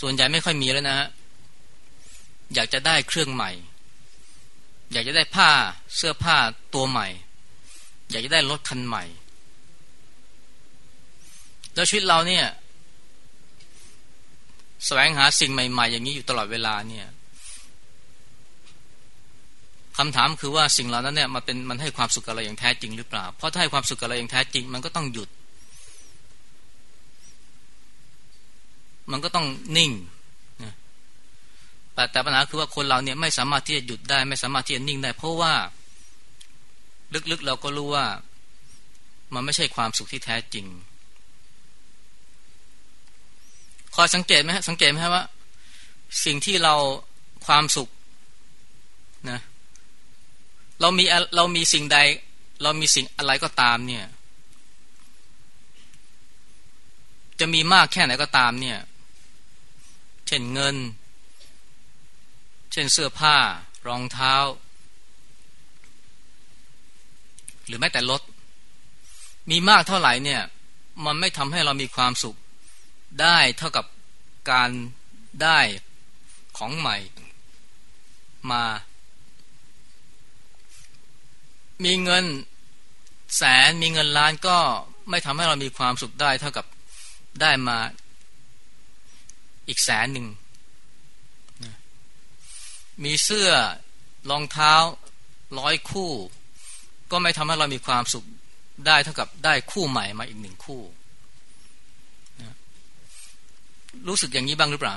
ส่วนใหญ่ไม่ค่อยมีแล้วนะฮะอยากจะได้เครื่องใหม่ อยากจะได้ผ้าเสื้อผ้าตัวใหม่ อยากจะได้รถคันใหม่ แล้วชีวิตเราเนี่ยแสวงหาสิ่งใหม่ ๆ อย่างนี้อยู่ตลอดเวลาเนี่ยคำถามคือว่าสิ่งเหล่านั้นเนี่ยมันเป็นมันให้ความสุขกับเราอย่างแท้จริงหรือเปล่า เพราะถ้าให้ความสุขกับเราอย่างแท้จริง มันก็ต้องหยุด มันก็ต้องนิ่งแต่ปัญหาคือว่าคนเราเนี่ยไม่สามารถที่จะหยุดได้ ไม่สามารถที่จะนิ่งได้ เพราะว่า ลึกๆเราก็รู้ว่ามันไม่ใช่ความสุขที่แท้จริงคอยสังเกตไหมฮะสังเกตไหมฮะว่า สิ่งที่เราความสุขนะเรามีเรามีสิ่งใด เรามีสิ่งอะไรก็ตามเนี่ย จะมีมากแค่ไหนก็ตามเนี่ย ช่นเงิน เช่นเสื้อผ้ารองเท้า หรือแม้แต่รถ มีมากเท่าไหร่เนี่ย มันไม่ทำให้เรามีความสุขได้เท่ากับการได้ของใหม่มา มีเงินแสนมีเงินล้านก็ไม่ทำให้เรามีความสุขได้เท่ากับได้มา อีกแสนหนึ่ง มีเสื้อรองเท้าร้อยคู่ ก็ไม่ทำให้เรามีความสุขได้เท่ากับได้คู่ใหม่มาอีกหนึ่งคู่ รู้สึกอย่างนี้บ้างหรือเปล่า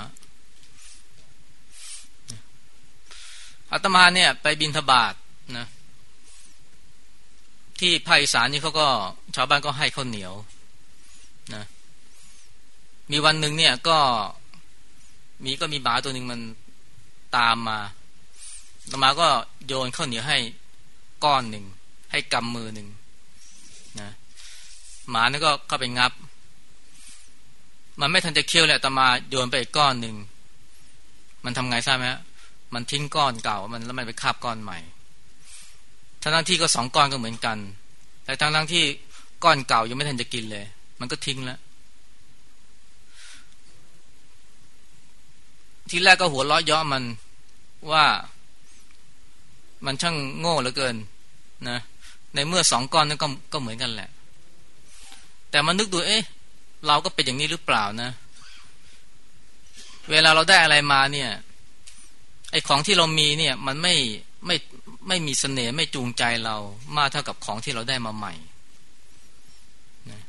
อาตมาเนี่ยไปบินทบาทนะที่ภาคอีสานนี่เขาก็ชาวบ้านก็ให้ข้าวเหนียวนะมีวันหนึ่งเนี่ยก็ มีก็มีหมาตัวหนึ่งมันตามมาตมาก็โยนข้าวเหนียวให้ก้อนหนึ่ง ให้กำมือหนึ่งนะหมานี่ก็เข้าไปงับ มันไม่ทันจะเคี้ยวเลยตมาโยนไปอีกก้อนหนึ่ง มันทำไงทราบไหมมันทิ้งก้อนเก่า มันแล้วมันไปคาบก้อนใหม่ ทั้งทั้งที่ก็สองก้อนก็เหมือนกัน แต่ทั้งทั้งที่ก้อนเก่ายังไม่ทันจะกินเลย มันก็ทิ้งแล้ว ทีแรกก็หัวเราะเยาะมันว่ามันช่างโง่เหลือเกินนะในเมื่อสองก้อนนั้นก็ก็เหมือนกันแหละ แต่มันนึกดูเอ๊ะเราก็เป็นอย่างนี้หรือเปล่านะ เวลาเราได้อะไรมาเนี่ยไอ้ของที่เรามีเนี่ย มันไม่ไม่ไม่มีเสน่ห์ไม่จูงใจเรามากเท่ากับของที่เราได้มาใหม่นะ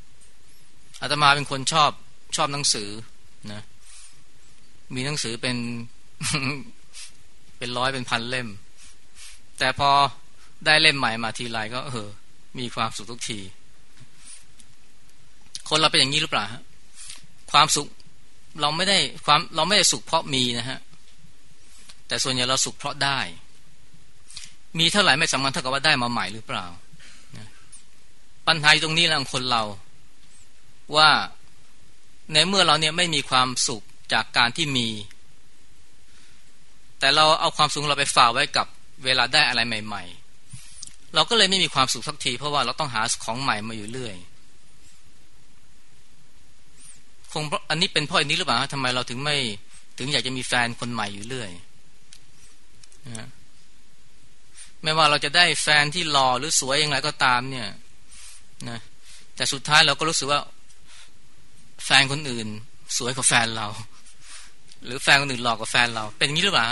อาตมาเป็นคนชอบชอบหนังสือนะ มีหนังสือเป็นเป็นร้อยเป็นพันเล่ม แต่พอได้เล่มใหม่มาทีไรก็เออ มีความสุขทุกที คนเราเป็นอย่างนี้หรือเปล่าฮะความสุขเราไม่ได้ความเราไม่ได้สุขเพราะมีนะฮะ แต่ส่วนใหญ่เราสุขเพราะได้ มีเท่าไหร่ไม่สำคัญเท่ากับว่าได้มาใหม่หรือเปล่า ปัญหาตรงนี้แหละคนเรา ว่าในเมื่อเราเนี่ยไม่มีความสุข จากการที่มี แต่เราเอาความสุขเราไปฝากไว้กับเวลาได้อะไรใหม่ ๆ เราก็เลยไม่มีความสุขสักที เพราะว่าเราต้องหาของใหม่มาอยู่เรื่อยคงอันนี้เป็นพราะอันนี้หรือเปล่าทำไมเราถึงไม่ถึงอยากจะมีแฟนคนใหม่อยู่เรื่อยนะไม่ว่าเราจะได้แฟนที่หล่อหรือสวยอย่างไรก็ตามเนี่ยนะแต่สุดท้ายเราก็รู้สึกว่า แฟนคนอื่น สวยกว่าแฟนเรา หรือแฟนคนอื่นหลอกว่าแฟนเรา เป็นอย่างนี้หรือเปล่า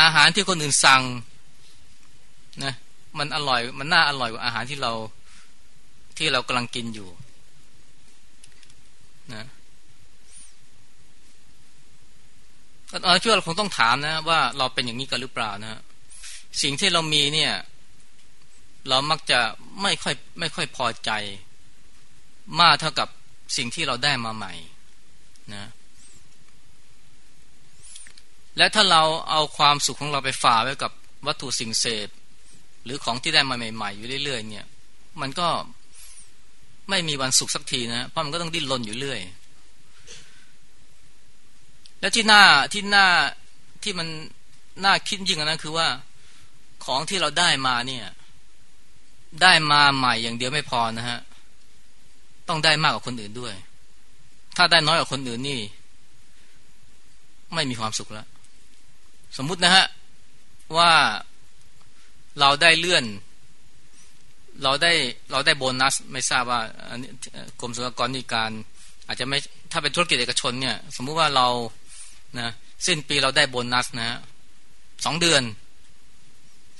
อาหารที่คนอื่นสั่งนะมันอร่อย มันน่าอร่อยกว่าอาหารที่เราที่เรากำลังกินอยู่นะเราชื่อเราคงต้องถามนะ ว่าเราเป็นอย่างนี้กันหรือเปล่านะสิ่งที่เรามีเนี่ย เรามักจะไม่ค่อยไม่ค่อยพอใจ มากเท่ากับสิ่งที่เราได้มาใหม่ นะและถ้าเราเอาความสุขของเราไปฝากไว้กับวัตถุสิ่งเสพ หรือของที่ได้มาใหม่ๆ อยู่เรื่อยๆเนี่ย มันก็ไม่มีวันสุขสักทีนะเพราะมันก็ต้องดิ้นรนอยู่เรื่อย และที่หน้าที่หน้าที่มันน่าคิดยิ่งนั้นคือว่าของที่เราได้มาเนี่ย ได้มาใหม่อย่างเดียวไม่พอนะฮะต้องได้มากกว่าคนอื่นด้วย ถ้าได้น้อยกว่าคนอื่นนี่ ไม่มีความสุขแล้ว สมมุตินะฮะ ว่าเราได้เลื่อน เราได้เราได้โบนัส ไม่ทราบว่ากรมสุรกรนี่การ อาจจะไม่ถ้าเป็นธุรกิจเอกชนเนี่ย สมมุติว่าเรานะสิ้นปีเราได้โบนัสนะฮะสองเดือน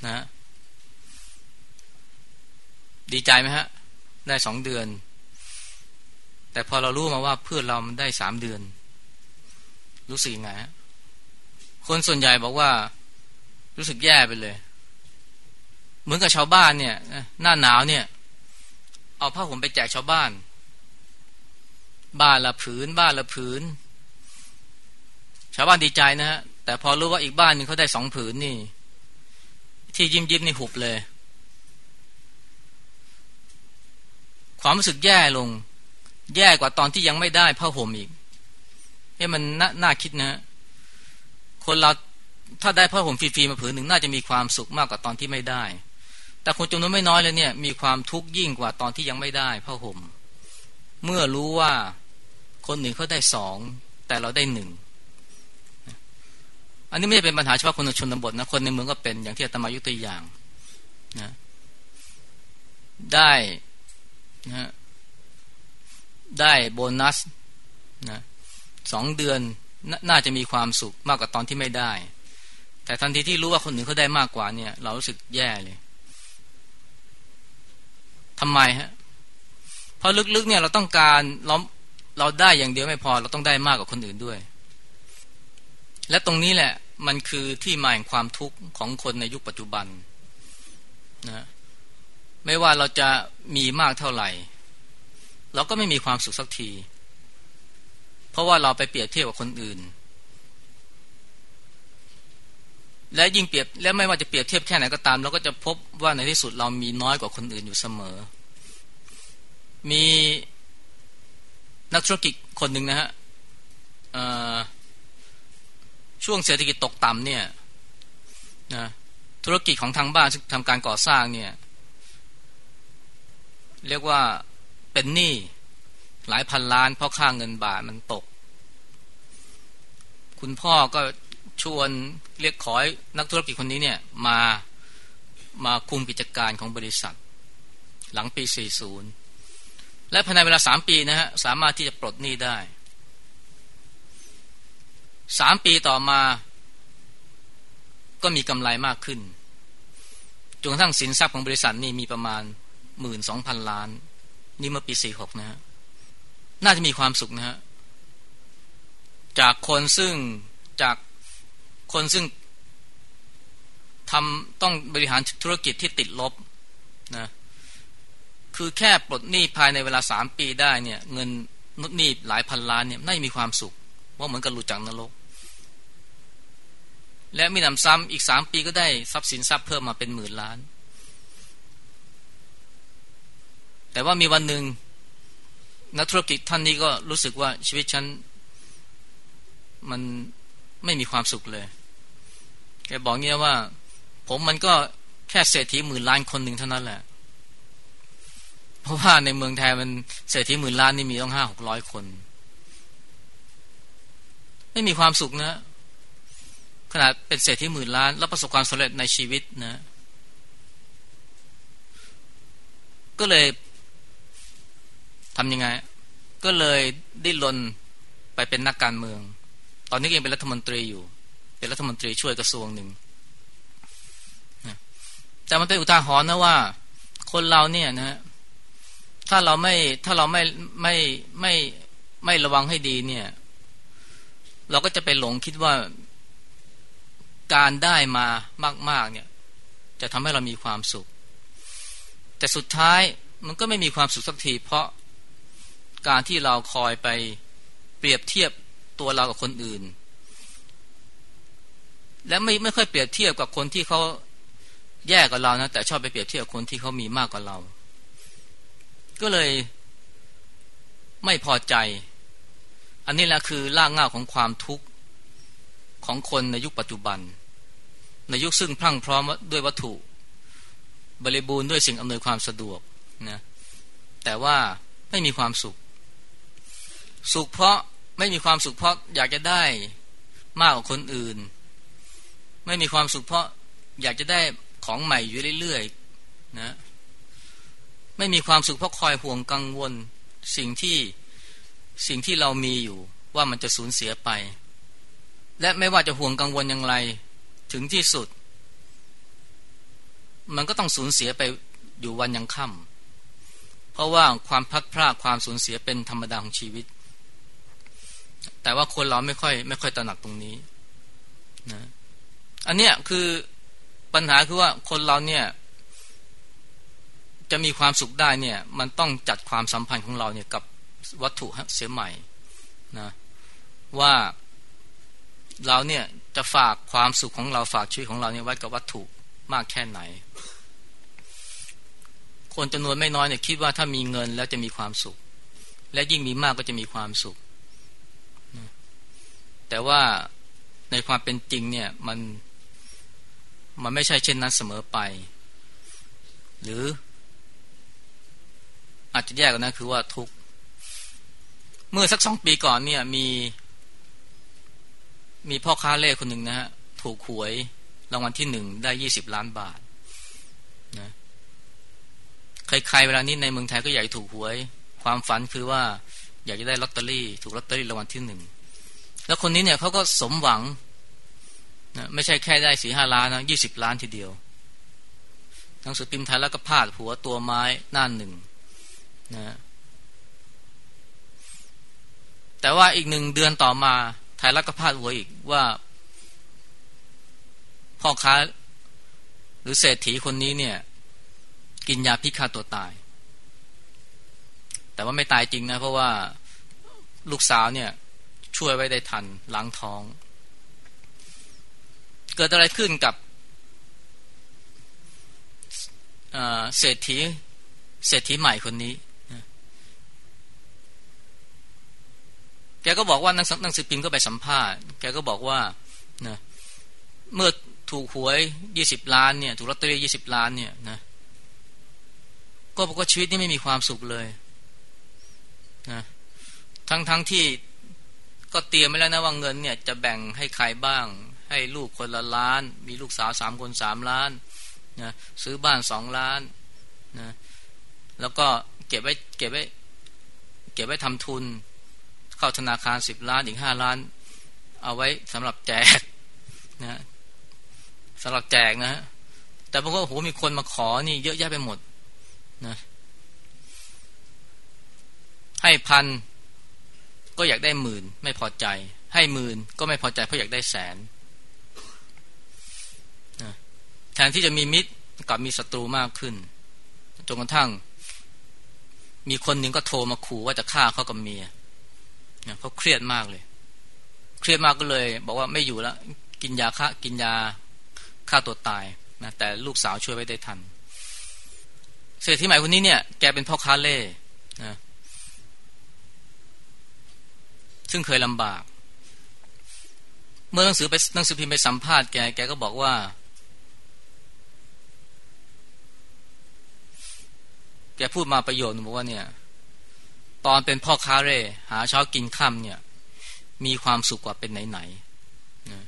นะ ดีใจไหมฮะ ได้สองเดือน แต่พอเรารู้มาว่าเพื่อนเรามันได้สามเดือน รู้สึกยังไงฮะคนส่วนใหญ่บอกว่า รู้สึกแย่ไปเลย เหมือนกับชาวบ้านเนี่ยหน้าหนาวเนี่ย เอาผ้าห่มไปแจกชาวบ้าน บ้านละผืน บ้านละผืน ชาวบ้านดีใจนะฮะแต่พอรู้ว่าอีกบ้านหนึ่งเขาได้สองผืนนี่ ที่ยิ้มยิ้มนี่หุบเลย ความรู้สึกแย่ลง แย่กว่าตอนที่ยังไม่ได้ผ้าห่มอีกเฮ้มันนน่าคิดนะ คนเราถ้าได้ผ้าห่มฟรีๆมาผืนหนึ่งน่าจะมีความสุขมากกว่าตอนที่ไม่ได้ แต่คนจำนวนไม่น้อยเลยเนี่ย มีความทุกข์ยิ่งกว่าตอนที่ยังไม่ได้ผ้าห่ม เมื่อรู้ว่าคนหนึ่งเขาได้สองแต่เราได้หนึ่งอันนี้ไม่ใช่เป็นปัญหาเฉพาะคนในชนบทนะคนในเมืองก็เป็นอย่างที่อาตมายุตัวอย่างนะได้นะ ได้โบนัสนะสองเดือนนน่าจะมีความสุขมากกว่าตอนที่ไม่ได้ แต่ทันทีที่รู้ว่าคนอื่นเขาได้มากกว่าเนี่ย เรารู้สึกแย่เลยทำไมฮะเพราะลึกๆเนี่ยเราต้องการเราเราได้อย่างเดียวไม่พอ เราต้องได้มากกว่าคนอื่นด้วย และตรงนี้แหละ มันคือที่มาแห่งความทุกข์ของคนในยุคปัจจุบันนะไม่ว่าเราจะมีมากเท่าไหร่ เราก็ไม่มีความสุขสักที เพราะว่าเราไปเปรียบเทียบกับคนอื่น และยิ่งเปรียบและไม่ว่าจะเปรียบเทียบแค่ไหนก็ตาม เราก็จะพบว่าในที่สุดเรามีน้อยกว่าคนอื่นอยู่เสมอ มีนักธุรกิจคนหนึ่งนะฮะช่วงเศรษฐกิจตกต่ำเนี่ยนะธุรกิจของทางบ้านทำการก่อสร้างเนี่ย เรียกว่า เป็นหนี้หลายพันล้าน เพราะค่าเงินบาทมันตก คุณพ่อก็ชวนเรียกขอนักธุรกิจคนนี้เนี่ยมามาคุมกิจการของบริษัท หลังปี 40 และภายในเวลาสามปีนะฮะสามารถที่จะปลดหนี้ได้สามปีต่อมา ก็มีกำไรมากขึ้นจนกระทั่งสินทรัพย์ของบริษัทนี่มีประมาณหมื่นสองพันล้าน นี่เมื่อปีสี่หกนะฮะน่าจะมีความสุขนะฮะจากคนซึ่งจากคนซึ่งทำต้องบริหารธุรกิจที่ติดลบนะคือแค่ปลดหนี้ภายในเวลาสามปีได้เนี่ยเงินนุดหนี้หลายพันล้านเนี่ยน่าจะมีความสุขว่าเหมือนกับหลุดจากนรก และมีนำซ้ำอีกสามปีก็ได้ทรัพย์สินทรัพย์เพิ่มมาเป็นหมื่นล้าน แต่ว่ามีวันหนึ่งนักธุรกิจท่านนี้ก็รู้สึกว่าชีวิตฉันมันไม่มีความสุขเลย แกบอกเงี้ยว่า ผมมันก็แค่เศรษฐีหมื่นล้านคนหนึ่งเท่านั้นแหละ เพราะว่าในเมืองไทยมันเศรษฐีหมื่นล้านนี่มีต้องห้าหกร้อยคน ไม่มีความสุขนะ ขนาดเป็นเศรษฐีหมื่นล้าน แล้วประสบความสำเร็จในชีวิตนะ ก็เลย ทำยังไง ก็เลยดิ้นรนไปเป็นนักการเมือง ตอนนี้ยังเป็นรัฐมนตรีอยู่ เป็นรัฐมนตรีช่วยกระทรวงหนึ่งแต่มันเป็นอุทาหรณ์นะว่า คนเราเนี่ยนะถ้าเราไม่ถ้าเราไม่ไม่ไม่ไม่ระวังให้ดีเนี่ย เราก็จะไปหลงคิดว่าการได้มามาก ๆ เนี่ย จะทำให้เรามีความสุข แต่สุดท้ายมันก็ไม่มีความสุขสักที เพราะ การที่เราคอยไปเปรียบเทียบตัวเรากับคนอื่น และไม่ไม่ค่อยเปรียบเทียบกับคนที่เขาแย่กว่าเรานะแต่ชอบไปเปรียบเทียบคนที่เขามีมากกว่าเรา ก็เลยไม่พอใจ อันนี้แหละคือรากเงาของความทุกข์ของคนในยุคปัจจุบัน ในยุคซึ่งพรั่งพร้อมด้วยวัตถุ บริบูรณ์ด้วยสิ่งอำนวยความสะดวกนะแต่ว่าไม่มีความสุข สุขเพราะไม่มีความสุขเพราะอยากจะได้มากกว่าคนอื่น ไม่มีความสุขเพราะอยากจะได้ของใหม่อยู่เรื่อยๆนะไม่มีความสุขเพราะคอยห่วงกังวล สิ่งที่สิ่งที่เรามีอยู่ว่ามันจะสูญเสียไป และไม่ว่าจะห่วงกังวลอย่างไร ถึงที่สุด มันก็ต้องสูญเสียไปอยู่วันยังค่ำเพราะว่าความพัดพลาดความสูญเสียเป็นธรรมดาของชีวิต แต่ว่าคนเราไม่ค่อย ไม่ค่อยตระหนักตรงนี้นะอันเนี้ยคือปัญหาคือว่าคนเราเนี่ย จะมีความสุขได้เนี่ย มันต้องจัดความสัมพันธ์ของเราเนี่ยกับวัตถุเสียใหม่นะว่าเราเนี่ยจะฝากความสุขของเราฝากชีวิตของเราเนี่ยไว้กับวัตถุมากแค่ไหน คนจำนวนไม่น้อยเนี่ยคิดว่าถ้ามีเงินแล้วจะมีความสุข และยิ่งมีมากก็จะมีความสุข แต่ว่าในความเป็นจริงเนี่ยมันมันไม่ใช่เช่นนั้นเสมอไป หรือ อาจจะแยกกันนะคือว่าทุกเมื่อสักสองปีก่อนเนี่ยมี มีพ่อค้าเล่คนหนึ่งนะฮะถูกหวยรางวัลที่หนึ่งได้ยี่สิบล้านบาทนะใครๆเวลานี้ในเมืองไทยก็อยากถูกหวย ความฝันคือว่าอยากจะได้ลอตเตอรี่ ถูกลอตเตอรี่รางวัลที่หนึ่ง แล้วคนนี้เนี่ยเขาก็สมหวังนะไม่ใช่แค่ได้สี่ห้าล้านนะยี่สิบล้านทีเดียวหนังสือพิมพ์ไทยแล้วก็พาดหัวตัวไม้หน้าหนึ่งนะแต่ว่าอีกหนึ่งเดือนต่อมาไทยรัฐก็พาดหัวอีกว่า พ่อค้า หรือเศรษฐีคนนี้เนี่ย กินยาพิษฆ่าตัวตาย แต่ว่าไม่ตายจริงนะ เพราะว่าลูกสาวเนี่ย ช่วยไว้ได้ทันล้างท้อง เกิดอะไรขึ้นกับเศรษฐีเศรษฐีใหม่คนนี้แกก็บอกว่านักนักสือพิมพ์ก็ไปสัมภาษณ์ แกก็บอกว่านะเมื่อถูกหวยยี่สิบล้านเนี่ย ถูกลอตเตอรี่ยี่สิบล้านเนี่ยนะ ก็บอกว่าชีวิตนี่ไม่มีความสุขเลยนะ ทั้งทั้งที่ ก็เตรียมไว้แล้วนะว่าเงินเนี่ยจะแบ่งให้ใครบ้าง ให้ลูกคนละล้าน มีลูกสาวสามคนสามล้านนะซื้อบ้านสองล้านนะแล้วก็เก็บไว้เก็บไว้เก็บไว้ทำทุน เข้าธนาคารสิบล้านอีกห้าล้าน เอาไว้สำหรับแจกนะสำหรับแจกนะแต่พวกโหมีคนมาขอนี่เยอะแยะไปหมดนะให้พัน ก็อยากได้หมื่นไม่พอใจ ให้หมื่นก็ไม่พอใจเพราะอยากได้แสนแทนที่จะมีมิตรกลับมีศัตรูมากขึ้นจนกระทั่ง มีคนหนึ่งก็โทรมาขู่ว่าจะฆ่าเขากับเมียเขาเครียดมากเลย เครียดมากก็เลย บอกว่าไม่อยู่แล้วกินยาฆ่ากินยาฆ่าตัวตายนะแต่ลูกสาวช่วยไว้ได้ทันเศรษฐีใหม่คนนี้เนี่ยแกเป็นพ่อค้าเล่นะ ซึ่งเคยลำบาก เมื่อหนังสือไปหนังสือพิมพ์ไปสัมภาษณ์แก แกก็บอกว่า แกพูดมาประโยชน์บอกว่าเนี่ย ตอนเป็นพ่อค้าเร่หาเช้ากินค่ำเนี่ย มีความสุขกว่าเป็นไหนๆนะ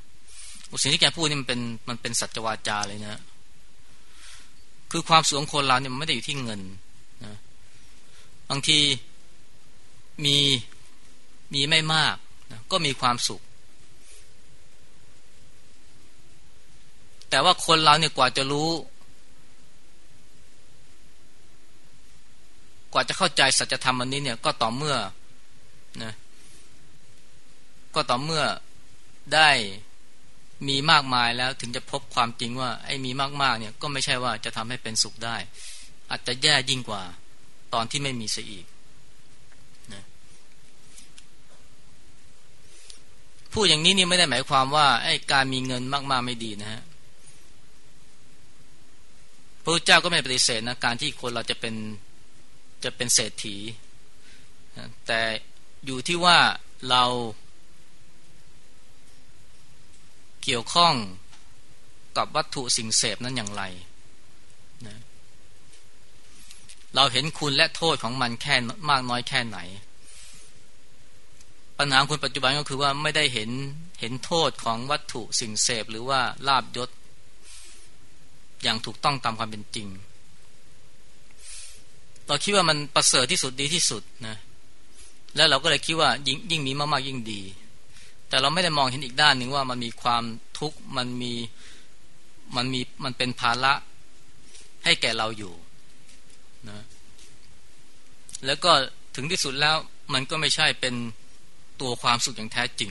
สิ่งที่แกพูดนี่มันเป็นมันเป็นสัจวาจาเลยนะคือความสุขของคนเราเนี่ยมันไม่ได้อยู่ที่เงินนะบางทีมี มีไม่มากก็มีความสุข แต่ว่าคนเราเนี่ยกว่าจะรู้ กว่าจะเข้าใจสัจธรรมอันนี้เนี่ยก็ต่อเมื่อนะก็ต่อเมื่อได้มีมากมายแล้วถึงจะพบความจริงว่าไอ้มีมากๆเนี่ยก็ไม่ใช่ว่าจะทำให้เป็นสุขได้ อาจจะแย่ยิ่งกว่าตอนที่ไม่มีเสียอีกนะ พูดอย่างนี้นี่ไม่ได้หมายความว่าไอ้การมีเงินมากๆไม่ดีนะฮะพระเจ้าก็ไม่ปฏิเสธนะการที่คนเราจะเป็นจะเป็นเศรษฐี แต่อยู่ที่ว่าเราเกี่ยวข้องกับวัตถุสิ่งเสพนั้นอย่างไรนะเราเห็นคุณและโทษของมันแค่มากน้อยแค่ไหน ปัญหาคนปัจจุบันก็คือว่าไม่ได้เห็นเห็นโทษของวัตถุสิ่งเสพหรือว่าลาบยศ อย่างถูกต้องตามความเป็นจริง เราคิดว่ามันประเสริฐที่สุดดีที่สุดนะแล้วเราก็เลยคิดว่ายิ่งยิ่งมีมากๆยิ่งดี แต่เราไม่ได้มองเห็นอีกด้านหนึ่งว่ามันมีความทุกข์มันมีมันมีมันเป็นภาระให้แก่เราอยู่นะแล้วก็ถึงที่สุดแล้วมันก็ไม่ใช่เป็น ตัวความสุขอย่างแท้จริง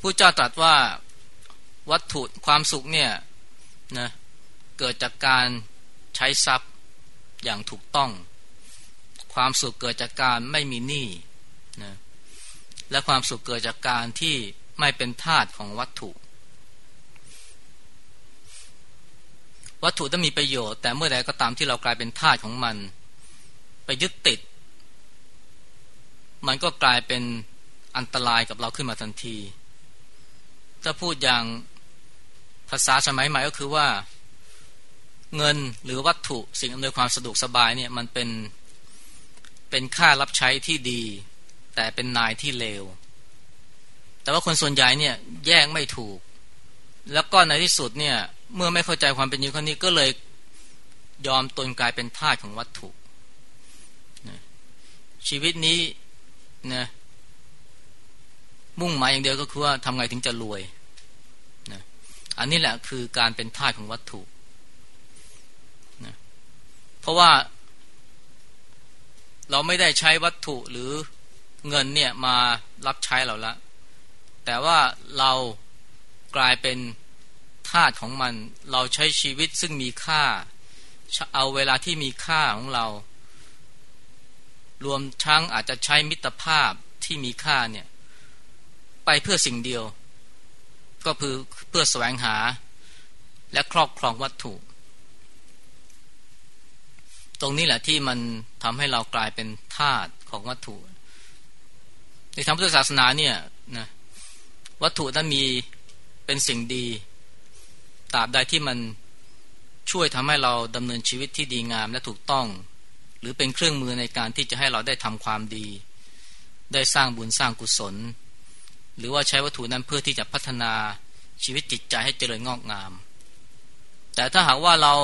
ผู้เจ้าตรัสว่าวัตถุความสุขเนี่ยนะเกิดจากการใช้ทรัพย์อย่างถูกต้อง ความสุขเกิดจากการไม่มีหนี้นะและความสุขเกิดจากการที่ไม่เป็นทาสของวัตถุ วัตถุต้องมีประโยชน์ แต่เมื่อใดก็ตามที่เรากลายเป็นทาสของมัน ไปยึดติด มันก็กลายเป็นอันตรายกับเราขึ้นมาทันที ถ้าพูดอย่างภาษาสมัยใหม่ก็คือว่าเงินหรือวัตถุสิ่งอำนวยความสะดวกสบายเนี่ยมันเป็นเป็นค่ารับใช้ที่ดี แต่เป็นนายที่เลว แต่ว่าคนส่วนใหญ่เนี่ยแยกไม่ถูก แล้วก็ในที่สุดเนี่ยเมื่อไม่เข้าใจความเป็นจริงข้อนี้ก็เลยยอมตนกลายเป็นทาสของวัตถุ ชีวิตนี้ นะมุ่งหมายอย่างเดียวก็คือว่าทำไงถึงจะรวยนะอันนี้แหละคือการเป็นทาสของวัตถุนะเพราะว่า เราไม่ได้ใช้วัตถุหรือเงินเนี่ยมารับใช้เราละ แต่ว่าเรากลายเป็นทาสของมัน เราใช้ชีวิตซึ่งมีค่า เอาเวลาที่มีค่าของเรา รวมทั้งอาจจะใช้มิตรภาพที่มีค่าเนี่ยไปเพื่อสิ่งเดียว ก็คือเพื่อแสวงหาและครอบครองวัตถุ ตรงนี้แหละที่มันทำให้เรากลายเป็นทาสของวัตถุ ในทางพุทธศาสนาเนี่ยนะวัตถุนั้นมีเป็นสิ่งดีตราบใดที่มันช่วยทำให้เราดำเนินชีวิตที่ดีงามและถูกต้อง หรือเป็นเครื่องมือในการที่จะให้เราได้ทำความดี ได้สร้างบุญสร้างกุศล หรือว่าใช้วัตถุนั้นเพื่อที่จะพัฒนาชีวิตจิตใจให้เจริญงอกงาม แต่ถ้าหากว่าเรา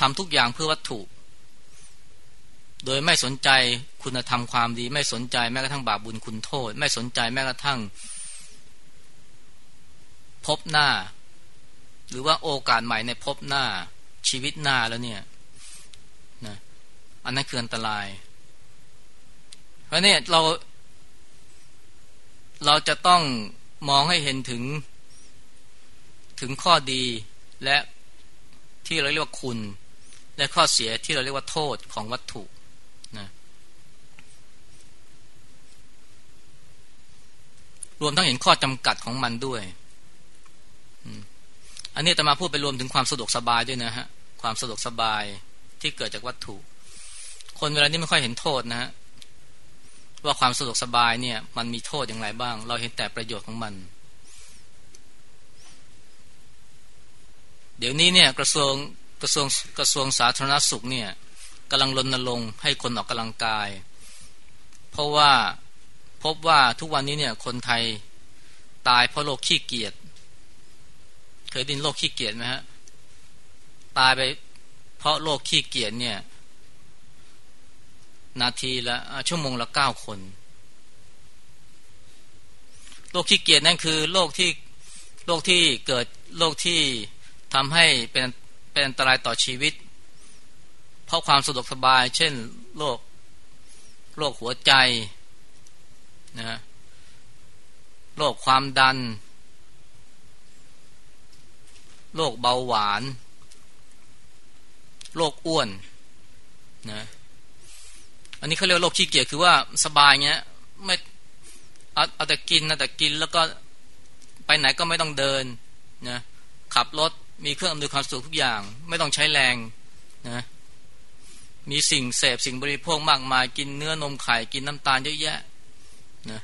ทำทุกอย่างเพื่อวัตถุ โดยไม่สนใจคุณธรรมความดี ไม่สนใจแม้กระทั่งบาปบุญคุณโทษ ไม่สนใจแม้กระทั่ง พบหน้า หรือว่าโอกาสใหม่ในพบหน้าชีวิตหน้าแล้วเนี่ย อันนั้นคืออันตราย เพราะนี่เราเราจะต้องมองให้เห็นถึงถึงข้อดีและที่เราเรียกว่าคุณ และข้อเสียที่เราเรียกว่าโทษของวัตถุนะรวมทั้งเห็นข้อจำกัดของมันด้วย อันนี้จะมาพูดไปรวมถึงความสะดวกสบายด้วยนะฮะ ความสะดวกสบายที่เกิดจากวัตถุ คนเวลานี้ไม่ค่อยเห็นโทษนะฮะว่าความสะดวกสบายเนี่ย มันมีโทษอย่างไรบ้าง เราเห็นแต่ประโยชน์ของมัน เดี๋ยวนี้เนี่ยกระทรวงกระทรวงกระทรวงสาธารณสุขเนี่ยกำลังรณรงค์ให้คนออกกำลังกาย เพราะว่าพบว่าทุกวันนี้เนี่ยคนไทยตายเพราะโรคขี้เกียจเคยดินโรคขี้เกียจไหมฮะตายไปเพราะโรคขี้เกียจเนี่ย นาทีละชั่วโมงละเก้าคนโรคขี้เกียจนั่นคือโรคที่โรคที่เกิดโรคที่ทำให้เป็นเป็นอันตรายต่อชีวิต เพราะความสะดวกสบาย เช่นโรคโรคหัวใจนะโรคความดันโรคเบาหวานโรคอ้วนนะ อันนี้เขาเรียกโรคขี้เกียจคือว่าสบายเงี้ยไม่เอาเอาแต่กินนะแต่กินแล้วก็ไปไหนก็ไม่ต้องเดินนะขับรถมีเครื่องอำนวยความสะดวกทุกอย่าง ไม่ต้องใช้แรงนะมีสิ่งเสพสิ่งบริโภคมากมาย กินเนื้อนมไข่กินน้ำตาลเยอะแยะนะ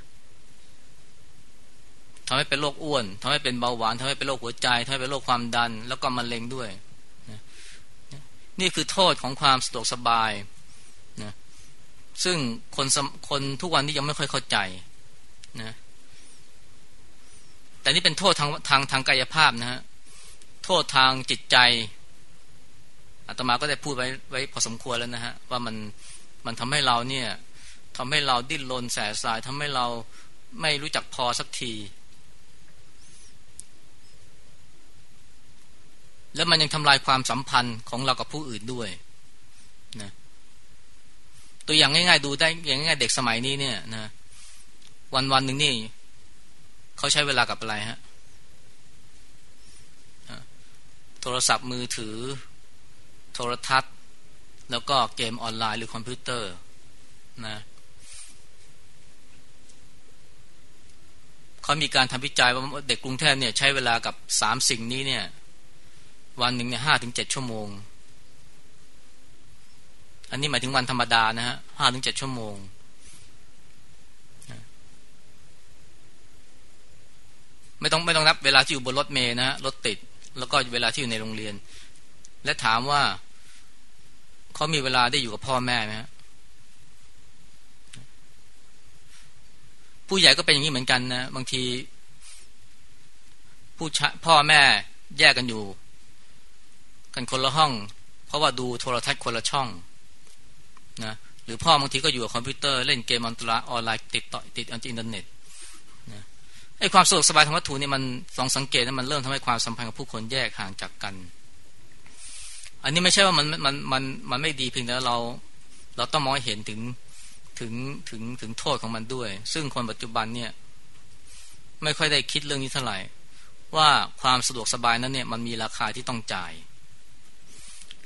ทำให้เป็นโรคอ้วนทำให้เป็นเบาหวานทำให้เป็นโรคหัวใจทำให้เป็นโรคความดัน แล้วก็มะเร็งด้วยนะนี่คือโทษของความสะดวกสบาย ซึ่งคนคนทุกวันนี้ยังไม่ค่อยเข้าใจนะแต่นี่เป็นโทษทางทางทางกายภาพนะฮะโทษทางจิตใจอาตมาก็ได้พูดไว้ไว้พอสมควรแล้วนะฮะว่ามันมันทำให้เราเนี่ยทำให้เราดิ้นรนแสสายทำให้เราไม่รู้จักพอสักที แล้วมันยังทำลายความสัมพันธ์ของเรากับผู้อื่นด้วย ตัวอย่างง่ายๆ ดูได้อย่างง่ายๆเด็กสมัยนี้เนี่ยนะวันวันหนึ่งนี่เขาใช้เวลากับอะไรฮะโทรศัพท์มือถือ โทรทัศน์ แล้วก็เกมออนไลน์หรือคอมพิวเตอร์นะเขามีการทำวิจัยว่าเด็กกรุงเทพเนี่ยใช้เวลากับสามสิ่งนี้เนี่ย วันหนึ่งเนี่ยห้าถึงเจ็ดชั่วโมง อันนี้หมายถึงวันธรรมดานะฮะห้าถึงเจ็ดชั่วโมง ไม่ต้องไม่ต้องนับเวลาที่อยู่บนรถเมย์นะฮะรถติด แล้วก็เวลาที่อยู่ในโรงเรียน และถามว่าเขามีเวลาได้อยู่กับพ่อแม่ไหมฮะผู้ใหญ่ก็เป็นอย่างนี้เหมือนกันนะบางที ผู้ชพ่อแม่แยกกันอยู่ กันคนละห้อง เพราะว่าดูโทรทัศน์คนละช่อง นะหรือพ่อบางทีก็อยู่กับคอมพิวเตอร์เล่นเกมออนไลน์ติดต่อติดอินเทอร์เน็ตไอ้ความสะดวกสบายทางวัตถุนี่มันลองสังเกตนะมันเริ่มทำให้ความสัมพันธ์กับผู้คนแยกห่างจากกัน อันนี้ไม่ใช่ว่ามันมันมันมันไม่ดีเพียงแต่เรา เราต้องมองเห็นถึงถึงถึงถึงโทษของมันด้วย ซึ่งคนปัจจุบันเนี่ย ไม่ค่อยได้คิดเรื่องนี้เท่าไหร่ ว่าความสะดวกสบายนั้นเนี่ยมันมีราคาที่ต้องจ่าย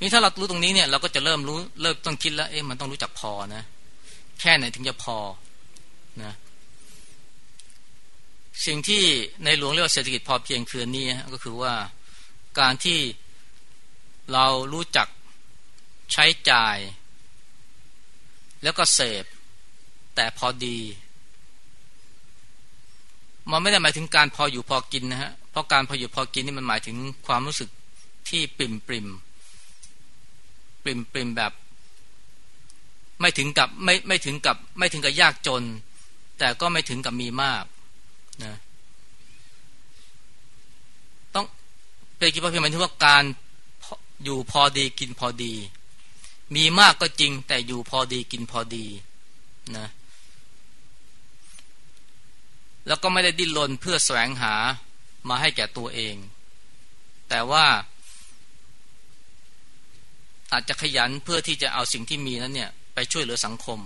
นี่ถ้าเรารู้ตรงนี้เนี่ยเราก็จะเริ่มรู้เริ่มต้องคิดแล้วเอ๊ะมันต้องรู้จักพอนะแค่ไหนถึงจะพอนะสิ่งที่ในหลวงเรียกว่าเศรษฐกิจพอเพียงคือนี้ก็คือว่าการที่เรารู้จักใช้จ่าย แล้วก็เสพแต่พอดี มันไม่ได้หมายถึงการพออยู่พอกินนะฮะเพราะการพออยู่พอกินนี่มันหมายถึงความรู้สึกที่ปริมปริม ปริมปริมแบบ ไม่ถึงกับไม่ไม่ถึงกับ ไม่ถึงกับยากจน แต่ก็ไม่ถึงกับมีมากนะต้องเป็นกิจพอเพียงหมายถึงว่าการอยู่พอดีกินพอดี มีมากก็จริง แต่อยู่พอดีกินพอดีนะแล้วก็ไม่ได้ดิ้นรนเพื่อแสวงหามาให้แก่ตัวเอง แต่ว่า อาจจะขยันเพื่อที่จะเอาสิ่งที่มีนั้นเนี่ยไปช่วยเหลือสังคม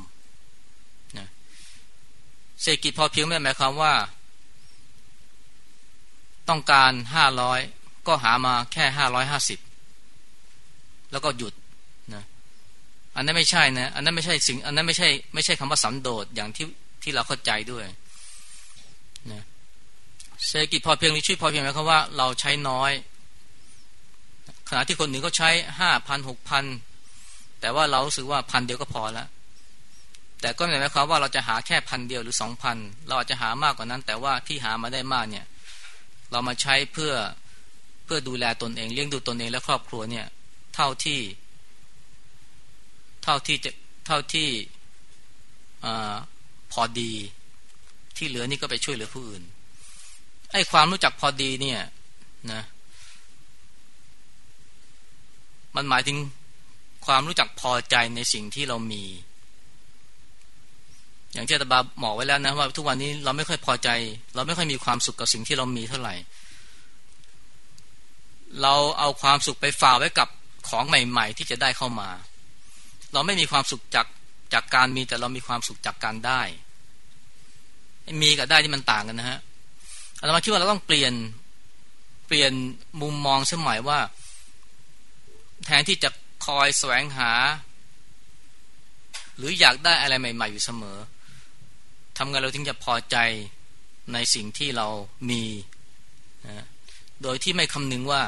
นะเศรษฐกิจพอเพียงไม่หมายความว่า ต้องการห้าร้อยก็หามาแค่ห้าร้อยห้าสิบแล้วก็หยุดนะอันนั้นไม่ใช่นะอันนั้นไม่ใช่สิ่งอันนั้นไม่ใช่ไม่ใช่คำว่าสันโดษอย่างที่ที่เราเข้าใจด้วยนะเศรษฐกิจพอเพียงนี้ช่วยพอเพียงหมายความว่าเราใช้น้อย ณะที่คนหนึ่งก็ใช้ห้าพันหกพันแต่ว่าเราสึกว่าพันเดียวก็พอแล้วแต่ก็ไม่หมายความว่าเราจะหาแค่พันเดียวหรือสองพันเราอาจจะหามากกว่านั้น แต่ว่าที่หามาได้มากเนี่ย เรามาใช้เพื่อเพื่อดูแลตนเองเลี้ยงดูตนเองและครอบครัวเนี่ย เท่าที่ เท่าที่จะเท่าที่อพอดี ที่เหลือนี่ก็ไปช่วยเหลือผู้อื่นไอ้ความรู้จักพอดีเนี่ยนะ มันหมายถึงความรู้จักพอใจในสิ่งที่เรามี อย่างที่อาตบาบอกไว้แล้วนะว่า ทุกวันนี้เราไม่ค่อยพอใจ เราไม่ค่อยมีความสุขกับสิ่งที่เรามีเท่าไหร่ เราเอาความสุขไปฝากไว้กับของใหม่ ๆ ที่จะได้เข้ามา เราไม่มีความสุขจากจากการมีแต่เรามีความสุขจากการได้ มีกับได้ที่มันต่างกันนะฮะอาตมาคิดว่าเราต้องเปลี่ยนเปลี่ยนมุมมองสมัยว่า แทนที่จะคอยแสวงหา หรืออยากได้อะไรใหม่ ๆ อยู่เสมอทำไงเราถึงจะพอใจในสิ่งที่เรามีนะโดยที่ไม่คำนึงว่า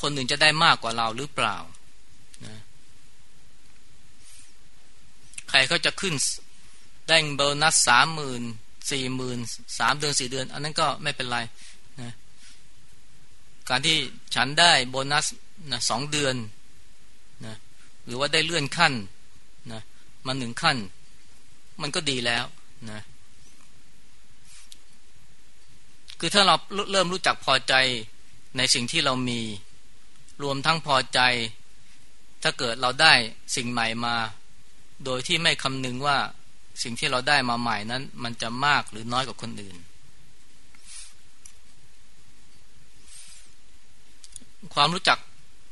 คนอื่นจะได้มากกว่าเราหรือเปล่านะใครเขาจะขึ้นได้โบนัสสามหมื่นสี่หมื่นสามเดือนสี่เดือน อันนั้นก็ไม่เป็นไรนะการที่ฉันได้โบนัส นะสองเดือนนะหรือว่าได้เลื่อนขั้นนะมาหนึ่งขั้น มันก็ดีแล้วนะคือถ้าเราเริ่มรู้จักพอใจในสิ่งที่เรามี รวมทั้งพอใจ ถ้าเกิดเราได้สิ่งใหม่มา โดยที่ไม่คำนึงว่าสิ่งที่เราได้มาใหม่นั้น มันจะมากหรือน้อยกว่าคนอื่น ความรู้จัก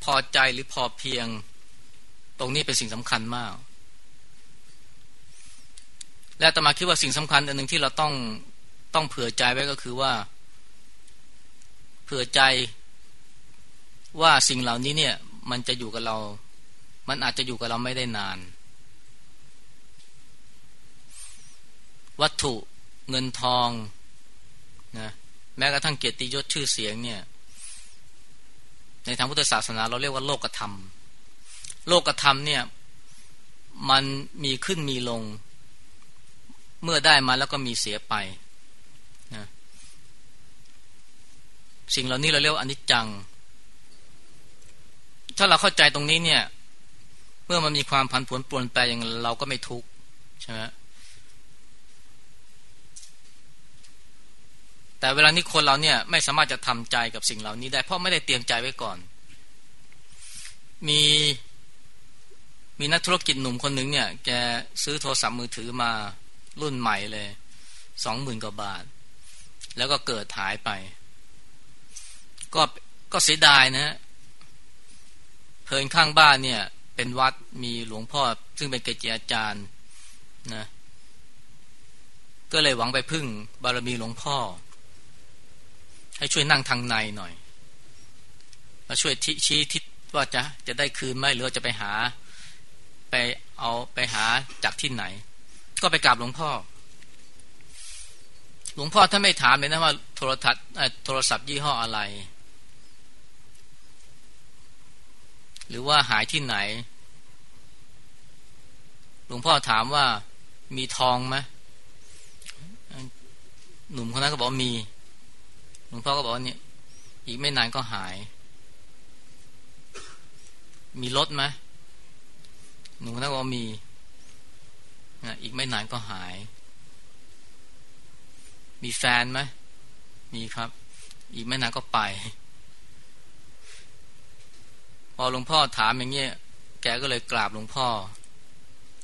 พอใจหรือพอเพียง ตรงนี้เป็นสิ่งสำคัญมาก และตมาคิดว่าสิ่งสำคัญอันหนึ่งที่เราต้องต้องเผื่อใจไว้ก็คือว่า เผื่อใจว่าสิ่งเหล่านี้เนี่ย มันจะอยู่กับเรา มันอาจจะอยู่กับเราไม่ได้นาน วัตถุเงินทองนะแม้กระทั่งเกียรติยศชื่อเสียงเนี่ย ในทางพุทธศาสนา เราเรียกว่าโลกธรรม โลกธรรมเนี่ยมันมีขึ้นมีลง เมื่อได้มาแล้วก็มีเสียไปนะสิ่งเหล่านี้เราเรียกว่าอนิจจัง ถ้าเราเข้าใจตรงนี้เนี่ย เมื่อมันมีความผันผวนปรวนแปรอย่างเราก็ไม่ทุกข์ใช่ไหม แต่เวลานี้คนเราเนี่ยไม่สามารถจะทำใจกับสิ่งเหล่านี้ได้ เพราะไม่ได้เตรียมใจไว้ก่อน มีมีนักธุรกิจหนุ่มคนหนึ่งเนี่ย แกซื้อโทรศัพท์มือถือมารุ่นใหม่เลยสองหมื่นกว่าบาท แล้วก็เกิดหายไป ก็ก็เสียดายนะเพลินข้างบ้านเนี่ย เป็นวัดมีหลวงพ่อ ซึ่งเป็นเกจิอาจารย์นะก็เลยหวังไปพึ่งบารมีหลวงพ่อ ให้ช่วยนั่งทางในหน่อยมาช่วยชี้ทิศว่าจะจะได้คืนไหมหรือจะไปหา ไปเอาไปหาจากที่ไหน ก็ไปกราบหลวงพ่อ หลวงพ่อท่านไม่ถามเลยนะว่าโทรทัศน์โทรศัพท์ยี่ห้ออะไร หรือว่าหายที่ไหน หลวงพ่อถามว่ามีทองไหมหนุ่มคนนั้นก็บอกมี หลวงพ่อก็บอกว่าเนี่ยอีกไม่นานก็หาย มีรถไหมหนูนะว่ามีนะอีกไม่นานก็หาย มีแฟนไหมมีครับ อีกไม่นานก็ไป พอหลวงพ่อถามอย่างเงี้ย แกก็เลยกราบหลวงพ่อ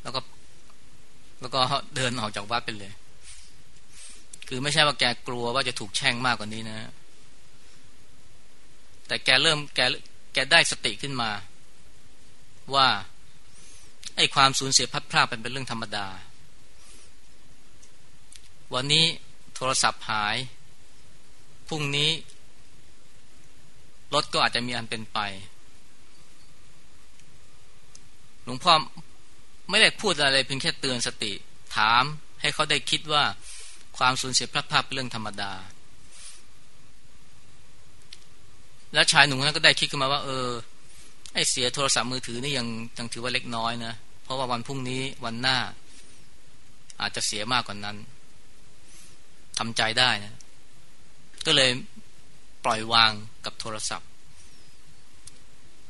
แล้วก็ แล้วก็เดินออกจากวัดไปเลย คือไม่ใช่ว่าแกกลัวว่าจะถูกแช่งมากกว่านี้นะ แต่แกเริ่มแกแกได้สติขึ้นมา ว่าไอ้ความสูญเสียพัดพลาดเป็นเรื่องธรรมดา วันนี้โทรศัพท์หาย พรุ่งนี้รถก็อาจจะมีอันเป็นไป หลวงพ่อไม่ได้พูดอะไรเพียงแค่เตือนสติ ถามให้เขาได้คิดว่า ความสูญเสียพระภาพเป็นเรื่องธรรมดา และชายหนุ่มนั้นก็ได้คิดขึ้นมาว่า เออไอเสียโทรศัพท์มือถือนี่ยังยังถือว่าเล็กน้อยนะ เพราะว่าวันพรุ่งนี้วันหน้า อาจจะเสียมากกว่านั้นทำใจได้นะ ก็เลยปล่อยวางกับโทรศัพท์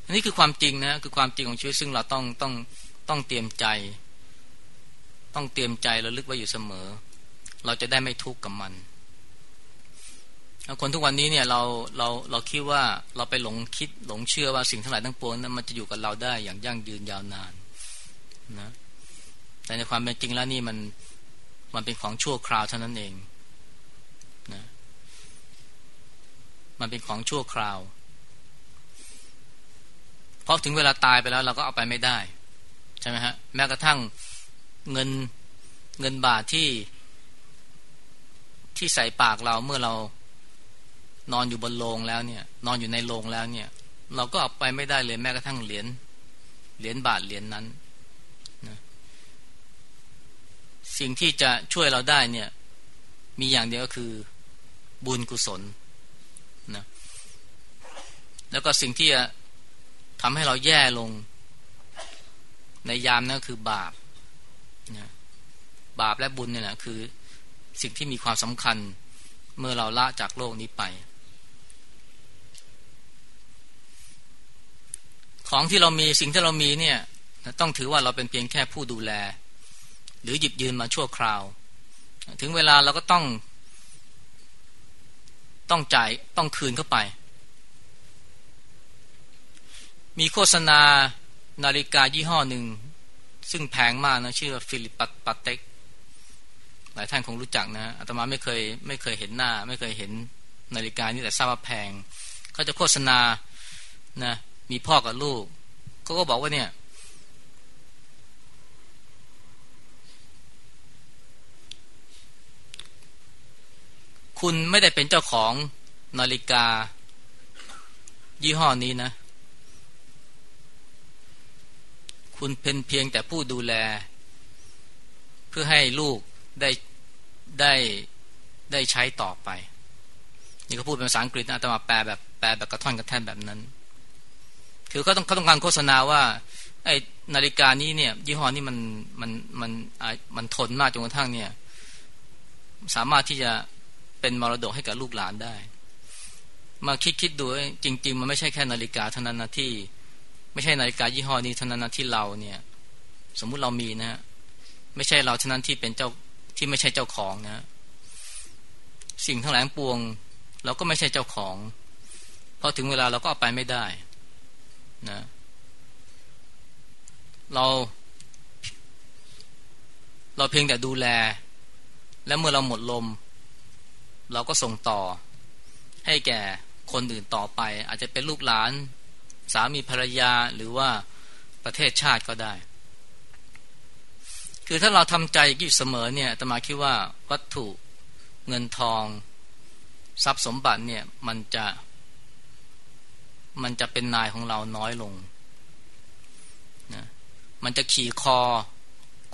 อันนี้คือความจริงนะคือความจริงของชีวิตซึ่งเราต้องต้องต้องเตรียมใจ ต้องเตรียมใจระลึกไว้อยู่เสมอ เราจะได้ไม่ทุกข์กับมันคนทุกวันนี้เนี่ยเราเราเราคิดว่าเราไปหลงคิดหลงเชื่อว่าสิ่งทั้งหลายทั้งปวงนั้นมันจะอยู่กับเราได้อย่างยั่งยืนยาวนานนะแต่ในความเป็นจริงแล้วนี่มันมันเป็นของชั่วคราวเท่านั้นเองนะมันเป็นของชั่วคราว เพราะถึงเวลาตายไปแล้ว เราก็เอาไปไม่ได้ ใช่ไหมฮะแม้กระทั่งเงินเงินบาทที่ ที่ใส่ปากเราเมื่อเรานอนอยู่บนโลงแล้วเนี่ย นอนอยู่ในโลงแล้วเนี่ย เราก็เอาไปไม่ได้เลยแม้กระทั่งเหรียญเหรียญบาทเหรียญนนั้นนะสิ่งที่จะช่วยเราได้เนี่ย มีอย่างเดียวก็คือบุญกุศลนะแล้วก็สิ่งที่จะทำให้เราแย่ลง ในยามนั่นคือบาปนะบาปและบุญเนี่ยนะคือ สิ่งที่มีความสำคัญเมื่อเราละจากโลกนี้ไป ของที่เรามีสิ่งที่เรามีเนี่ยต้องถือว่าเราเป็นเพียงแค่ผู้ดูแล หรือหยิบยืนมาชั่วคราว ถึงเวลาเราก็ต้อง ต้องจ่ายต้องคืนเข้าไป มีโฆษณานาฬิกายี่ห้อหนึ่ง ซึ่งแพงมากนะชื่อ Philippe Patek หลายท่านคงรู้จักนะอาตมาไม่เคยไม่เคยเห็นหน้า ไม่เคยเห็นนาฬิกานี้แต่ทราบว่าแพงเขาจะโฆษณานะมีพ่อกับลูกเขาก็บอกว่าเนี่ย คุณไม่ได้เป็นเจ้าของนาฬิกา ยี่ห้อนี้นะ คุณเป็นเพียงแต่ผู้ดูแล เพื่อให้ลูก ได้ได้ได้ใช้ต่อไป นี่เขาพูดเป็นภาษาอังกฤษนะแต่มาแปลแบบแปลแบบกระท่อนกระแท่นแบบนั้น คือเขาต้องเขาต้องการโฆษณาว่า ไอ้นาฬิกานี้เนี่ย ยี่ห้อนี้มันมันมันมันทนมากจนกระทั่งเนี่ย สามารถที่จะเป็นมรดกให้กับลูกหลานได้ มาคิดคิดดูจริง ๆ มันไม่ใช่แค่นาฬิกาเท่านั้นนะที่ ไม่ใช่นาฬิกายี่ห้อนี้เท่านั้นนะที่เราเนี่ย สมมุติเรามีนะไม่ใช่เราเท่านั้นที่เป็นเจ้า ที่ไม่ใช่เจ้าของนะ สิ่งทั้งหลายปวง เราก็ไม่ใช่เจ้าของพอถึงเวลาเราก็เอาไปไม่ได้นะ เรา เราเพียงแต่ดูแล และเมื่อเราหมดลม เราก็ส่งต่อ ให้แก่คนอื่นต่อไป อาจจะเป็นลูกหลาน สามีภรรยาหรือว่าประเทศชาติก็ได้ คือถ้าเราทำใจอยู่เสมอเนี่ยตมาคิดว่าวัตถุเงินทอง ทรัพย์สมบัติเนี่ยมันจะมันจะเป็นนายของเราน้อยลงนะมันจะขี่คอ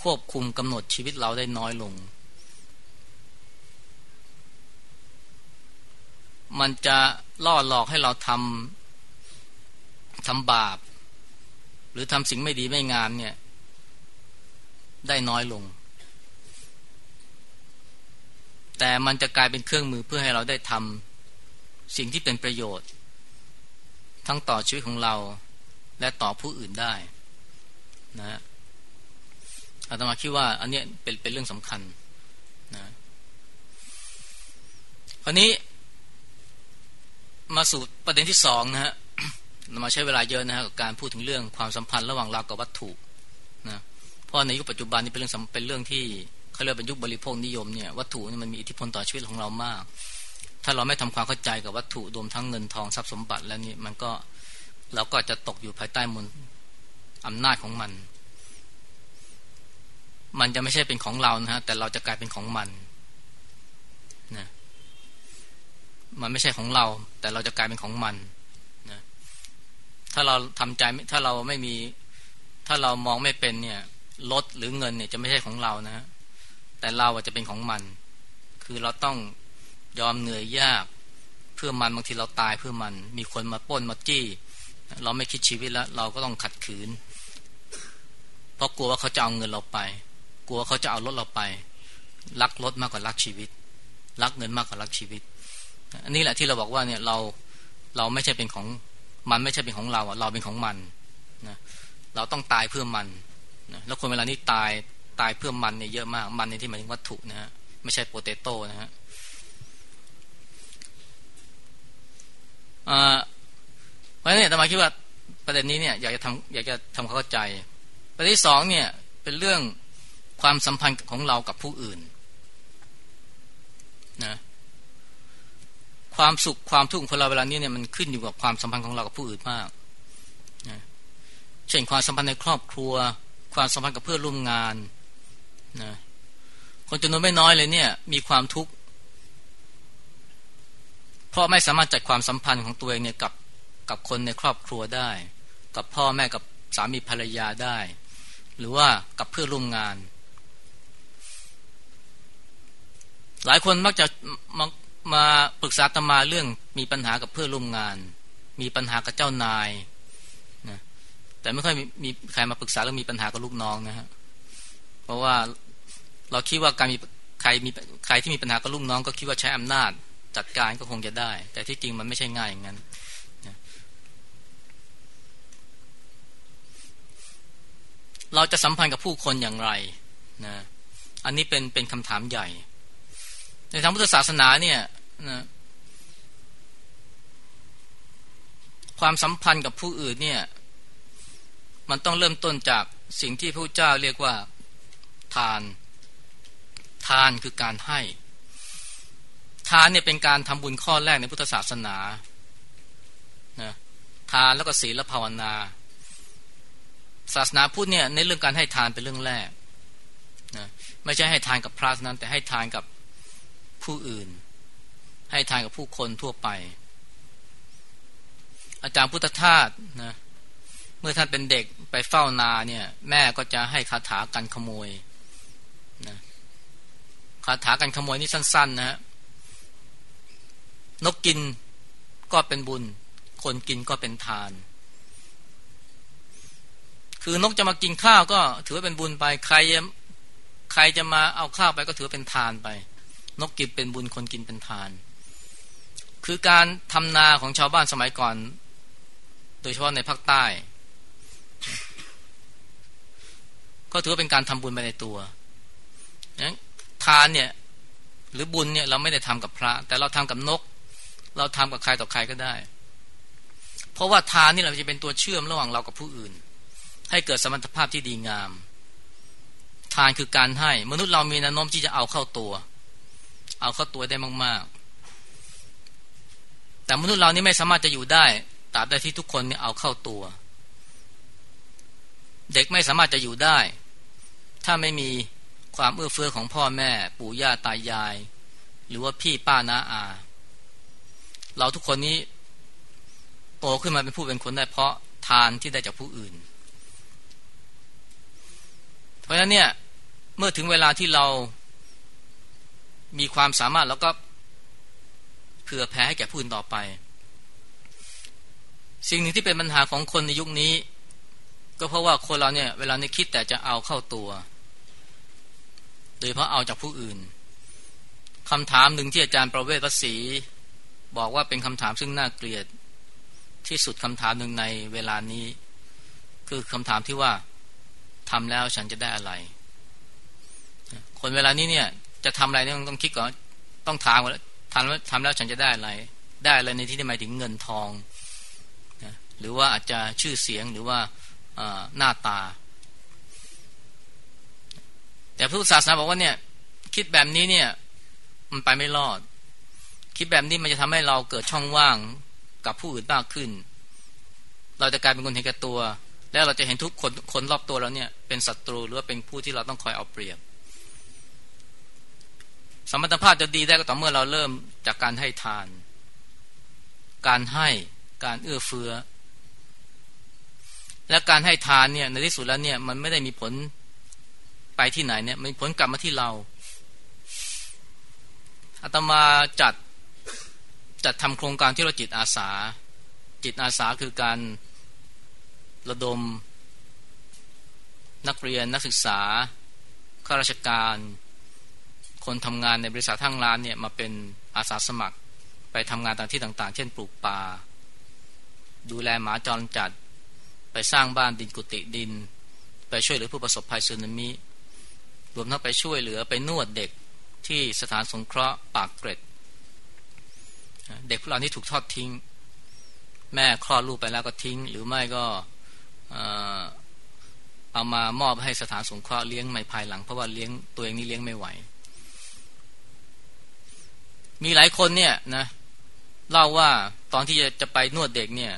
ควบคุมกำหนดชีวิตเราได้น้อยลง มันจะล่อหลอกให้เราทำทำบาป หรือทำสิ่งไม่ดีไม่งามเนี่ย ได้น้อยลง แต่มันจะกลายเป็นเครื่องมือเพื่อให้เราได้ทำสิ่งที่เป็นประโยชน์ ทั้งต่อชีวิตของเราและต่อผู้อื่นได้นะอาตมาคิดว่า อันนี้เป็นเป็นเรื่องสำคัญนะคราวนี้มาสู่ประเด็นที่สองนะฮะมาใช้เวลาเยอะนะฮะกับการพูดถึงเรื่องความสัมพันธ์ระหว่างเรากับวัตถุ เพราะในยุคปัจจุบันนี้เป็นเรื่องเป็นเรื่องที่เขาเรียกเป็นยุคบริโภคนิยมเนี่ยวัตถุนี่มันมีอิทธิพลต่อชีวิตของเรามาก ถ้าเราไม่ทำความเข้าใจกับวัตถุรวมทั้งเงินทองทรัพย์สมบัติแล้วนี่มันก็เราก็จะตกอยู่ภายใต้มนอำนาจของมัน มันจะไม่ใช่เป็นของเรานะฮะแต่เราจะกลายเป็นของมันนะมันไม่ใช่ของเรา แต่เราจะกลายเป็นของมันนะถ้าเราทำใจถ้าเราไม่มี ถ้าเรามองไม่เป็นเนี่ย รถหรือเงินเนี่ยจะไม่ใช่ของเรานะ แต่เราอาจจะเป็นของมัน คือเราต้องยอมเหนื่อยยาก เพื่อมันบางทีเราตายเพื่อมัน มีคนมาป้นมาจี้ เราไม่คิดชีวิตแล้ว เราก็ต้องขัดขืน เพราะกลัวว่าเขาจะเอาเงินเราไป กลัวเขาจะเอารถเราไปรักรถมากกว่ารักชีวิต รักเงินมากกว่ารักชีวิต อันนี้แหละที่เราบอกว่าเนี่ยเราเราไม่ใช่เป็นของมันไม่ใช่เป็นของเราเราเป็นของมันนะเราต้องตายเพื่อมัน นะแล้วคนเวลานี้ตายตายเพื่อมันเนี่ยเยอะมาก มันในที่หมายถึงวัตถุนะฮะไม่ใช่โปเตโต้นะฮะเพราะฉะนั้นเนี่ยตมาคิดว่าประเด็นนี้เนี่ยอยากจะทำอยากจะทำความเข้าใจ ประเด็นที่สองเนี่ยเป็นเรื่องความสัมพันธ์ของเรากับผู้อื่นนะความสุขความทุกข์ของเราเวลานี้เนี่ยมันขึ้นอยู่กับความสัมพันธ์ของเรากับผู้อื่นมากนะเช่นความสัมพันธ์ในครอบครัว ความสัมพันธ์กับเพื่อนร่วมงานนะคนจำนวนไม่น้อยเลยเนี่ย มีความทุกข์เพราะไม่สามารถจัดความสัมพันธ์ของตัวเองเนี่ยกับกับคนในครอบครัวได้ กับพ่อแม่กับสามีภรรยาได้ หรือว่ากับเพื่อนร่วมงาน หลายคนมักจะมามาปรึกษาตมาเรื่องมีปัญหากับเพื่อนร่วมงาน มีปัญหากับเจ้านาย แต่ไม่ค่อยมีใครมาปรึกษาเรื่องมีปัญหากับลูกน้องนะฮะเพราะว่าเราคิดว่าการมีใครมีใครที่มีปัญหากับลูกน้อง ก็คิดว่าใช้อำนาจจัดการก็คงจะได้ แต่ที่จริงมันไม่ใช่ง่ายอย่างนั้นเราจะสัมพันธ์กับผู้คนอย่างไรนะอันนี้เป็นเป็นคำถามใหญ่ ในทางพุทธศาสนาเนี่ยนะความสัมพันธ์กับผู้อื่นเนี่ย มันต้องเริ่มต้นจากสิ่งที่พระเจ้าเรียกว่าทาน ทานคือการให้ ทานเนี่ยเป็นการทำบุญข้อแรกในพุทธศาสนานะทานแล้วก็ศีลและภาวนา ศาสนาพุทธเนี่ยในเรื่องการให้ทานเป็นเรื่องแรกนะไม่ใช่ให้ทานกับพระนั้น แต่ให้ทานกับผู้อื่น ให้ทานกับผู้คนทั่วไป อาจารย์พุทธทาสนะเมื่อท่านเป็นเด็ก ไปเฝ้านาเนี่ย แม่ก็จะให้คาถากันขโมยนะคาถากันขโมยนี่สั้น ๆ นะฮะนกกินก็เป็นบุญ คนกินก็เป็นทาน คือนกจะมากินข้าวก็ถือว่าเป็นบุญไป ใครใครจะมาเอาข้าวไปก็ถือเป็นทานไป นกกินเป็นบุญคนกินเป็นทาน คือการทำนาของชาวบ้านสมัยก่อน โดยเฉพาะในภาคใต้ ก็ถือว่าเป็นการทำบุญไปในตัวนั้นทานเนี่ย หรือบุญเนี่ยเราไม่ได้ทำกับพระ แต่เราทำกับนก เราทำกับใครต่อใครก็ได้ เพราะว่าทานนี่เราจะเป็นตัวเชื่อมระหว่างเรากับผู้อื่น ให้เกิดสมรรถภาพที่ดีงาม ทานคือการให้ มนุษย์เรามีแนวโน้มที่จะเอาเข้าตัว เอาเข้าตัวได้มาก ๆ แต่มนุษย์เรานี่ไม่สามารถจะอยู่ได้ตราบใดที่ทุกคนเนี่ยเอาเข้าตัว เด็กไม่สามารถจะอยู่ได้ ถ้าไม่มีความเอื้อเฟื้อของพ่อแม่ ปู่ย่าตายาย หรือว่าพี่ป้าน้าอา เราทุกคนนี้โตขึ้นมาเป็นผู้เป็นคนได้เพราะทานที่ได้จากผู้อื่น เพราะฉะนั้นเนี่ยเมื่อถึงเวลาที่เรามีความสามารถแล้วก็เผื่อแผ่ให้แก่ผู้อื่นต่อไป สิ่งหนึ่งที่เป็นปัญหาของคนในยุคนี้ ก็เพราะว่าคนเราเนี่ยเวลานี้คิดแต่จะเอาเข้าตัว โดยเพราะเอาจากผู้อื่นคำถามหนึ่งที่อาจารย์ประเวศวสีบอกว่าเป็นคำถามซึ่งน่าเกลียดที่สุดคำถามหนึ่งในเวลานี้ คือคำถามที่ว่าทำแล้วฉันจะได้อะไร คนเวลานี้เนี่ย จะทำอะไรต้องต้องคิดก่อนต้องถามว่าทำแล้วทำแล้วฉันจะได้อะไร ได้อะไรในที่นี้หมายถึงเงินทองหรือว่าอาจจะชื่อเสียงหรือว่า หน้าตา แต่พุทธศาสนาบอกว่าเนี่ย คิดแบบนี้เนี่ย มันไปไม่รอด คิดแบบนี้มันจะทำให้เราเกิดช่องว่างกับผู้อื่นมากขึ้น เราจะกลายเป็นคนเห็นแก่ตัว แล้วเราจะเห็นทุกคนคนรอบตัวเราเนี่ย เป็นศัตรูหรือว่าเป็นผู้ที่เราต้องคอยเอาเปรียบสมรรถภาพจะดีได้ก็ต่อเมื่อเราเริ่มจากการให้ทาน การให้ การเอื้อเฟื้อ และการให้ทานเนี่ยในที่สุดแล้วเนี่ยมันไม่ได้มีผลไปที่ไหนเนี่ยมันผลกลับมาที่เราอาตมาจัดจัดทำโครงการที่เราจิตอาสา จิตอาสาคือการระดม นักเรียนนักศึกษาข้าราชการ คนทำงานในบริษัททั้งร้านเนี่ยมาเป็นอาสาสมัครไปทำงานต่างที่ต่าง ๆ เช่นปลูกป่าดูแลหมาจรจัด ไปสร้างบ้านดินกุฏิดิน ไปช่วยเหลือผู้ประสบภัยสึนามิ รวมทั้งไปช่วยเหลือไปนวดเด็กที่สถานสงเคราะห์ปากเกร็ด เด็กพวกเรานี่ถูกทอดทิ้ง แม่คลอดลูกไปแล้วก็ทิ้ง หรือไม่ก็เอามามอบให้สถานสงเคราะห์เลี้ยงไม่ภายหลัง เพราะว่าเลี้ยงตัวเองนี่เลี้ยงไม่ไหว มีหลายคนเนี่ยนะเล่าว่าตอนที่จะจะไปนวดเด็กเนี่ย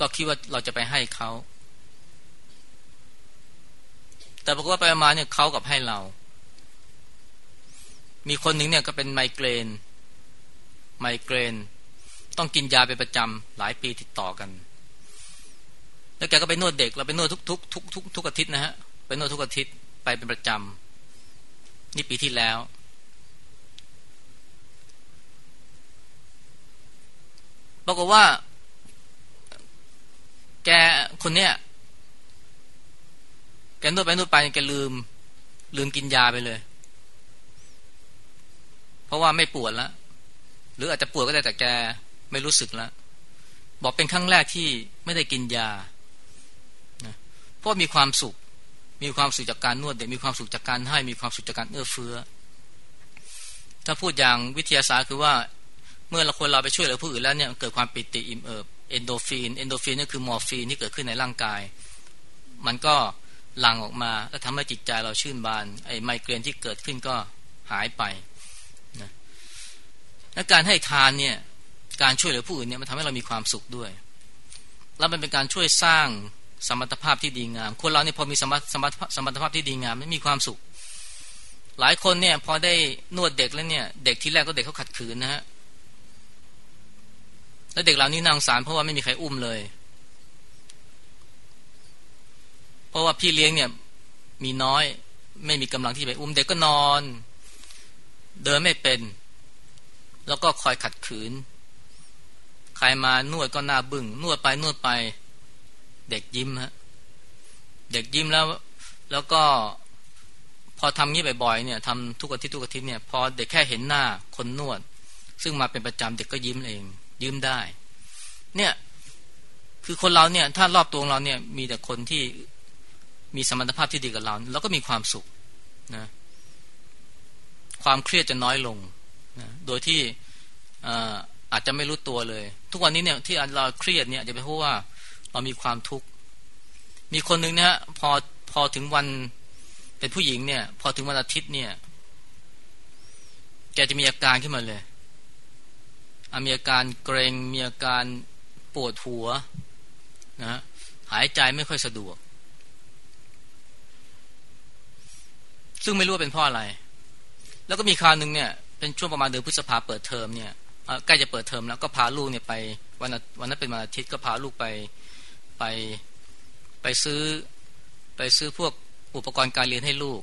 ก็คิดว่าเราจะไปให้เขา แต่ปรากฏว่าไปมาเนี่ยเขากับให้เรา มีคนหนึ่งเนี่ยก็เป็นไมเกรน ไมเกรน ต้องกินยาเป็นประจำหลายปีติดต่อกัน แล้วแกก็ไปนวดเด็ก เราไปนวดทุกทุกทุกทุกทุกอาทิตย์นะฮะ ไปนวดทุกอาทิตย์ไปเป็นประจำ นี่ปีที่แล้วปรากฏว่า แกคนเนี้ยแกนวดไปนวดไปแกลืม ลืมกินยาไปเลย เพราะว่าไม่ปวดแล้วหรืออาจจะปวดก็ได้แต่แกไม่รู้สึกแล้วบอกเป็นครั้งแรกที่ไม่ได้กินยาเพราะมีความสุข มีความสุขจากการนวดเด็กมีความสุขจากการให้ มีความสุขจากการเอื้อเฟื้อ ถ้าพูดอย่างวิทยาศาสตร์คือว่า เมื่อเราคนเราไปช่วยเหลือผู้อื่นแล้วเนี่ยเกิดความปิติอิ่มเอิบ เอ็นดอร์ฟินเอ็นดอร์ฟินนี่คือมอร์ฟีนที่เกิดขึ้นในร่างกาย มันก็หลั่งออกมาแล้วทำให้จิตใจเราชื่นบานไอ้ไมเกรนที่เกิดขึ้นก็หายไปนะและการให้ทานเนี่ยการช่วยเหลือผู้อื่นเนี่ยมันทำให้เรามีความสุขด้วย แล้วมันเป็นการช่วยสร้างสมรรถภาพที่ดีงาม คนเราเนี่ยพอมีสมรรถสมรรถสมรรถภาพที่ดีงามไมันมีความสุข หลายคนเนี่ยพอได้นวดเด็กแล้วเนี่ย เด็กที่แรกก็เด็กเขาขัดขืนนะฮะ แล้วเด็กเหล่านี้นางสารเพราะว่าไม่มีใครอุ้มเลย เพราะว่าพี่เลี้ยงเนี่ย มีน้อย ไม่มีกำลังที่ไปอุ้ม เด็กก็นอน เดินไม่เป็น แล้วก็คอยขัดขืน ใครมานวดก็หน้าบึง้งนวดไปนวดไป เด็กยิ้มฮะเด็กยิ้มแล้ว แล้วก็พอทำงี้บ่อยๆเนี่ยทำทุกอาทิตย์ทุกอาทิตย์เนี่ยพอเด็กแค่เห็นหน้าคนนวด ซึ่งมาเป็นประจำเด็กก็ยิ้มเอง ยืมได้ เนี่ยคือคนเราเนี่ย ถ้ารอบตัวเราเนี่ย มีแต่คนที่มีสมรรถภาพที่ดีกับเราเราก็มีความสุขนะความเครียดจะน้อยลงนะโดยที่อาจจะไม่รู้ตัวเลย ทุกวันนี้เนี่ยที่เราเครียดเนี่ยจะเป็นเพราะว่าเรามีความทุกข์มีคนหนึ่งนะฮะพอพอถึงวันเป็นผู้หญิงเนี่ย พอถึงวันอาทิตย์เนี่ย แกจะมีอาการขึ้นมาเลย มีอาการเกรงมีอาการปวดหัวนะหายใจไม่ค่อยสะดวก ซึ่งไม่รู้ว่าเป็นเพราะอะไร แล้วก็มีคราวหนึ่งเนี่ย เป็นช่วงประมาณเดือนพฤษภาเปิดเทอมเนี่ยใกล้จะเปิดเทอมแล้วก็พาลูกเนี่ยไปวันวันนั้นเป็นวันอาทิตย์ก็พาลูกไปไปไปซื้อไปซื้อพวกอุปกรณ์การเรียนให้ลูก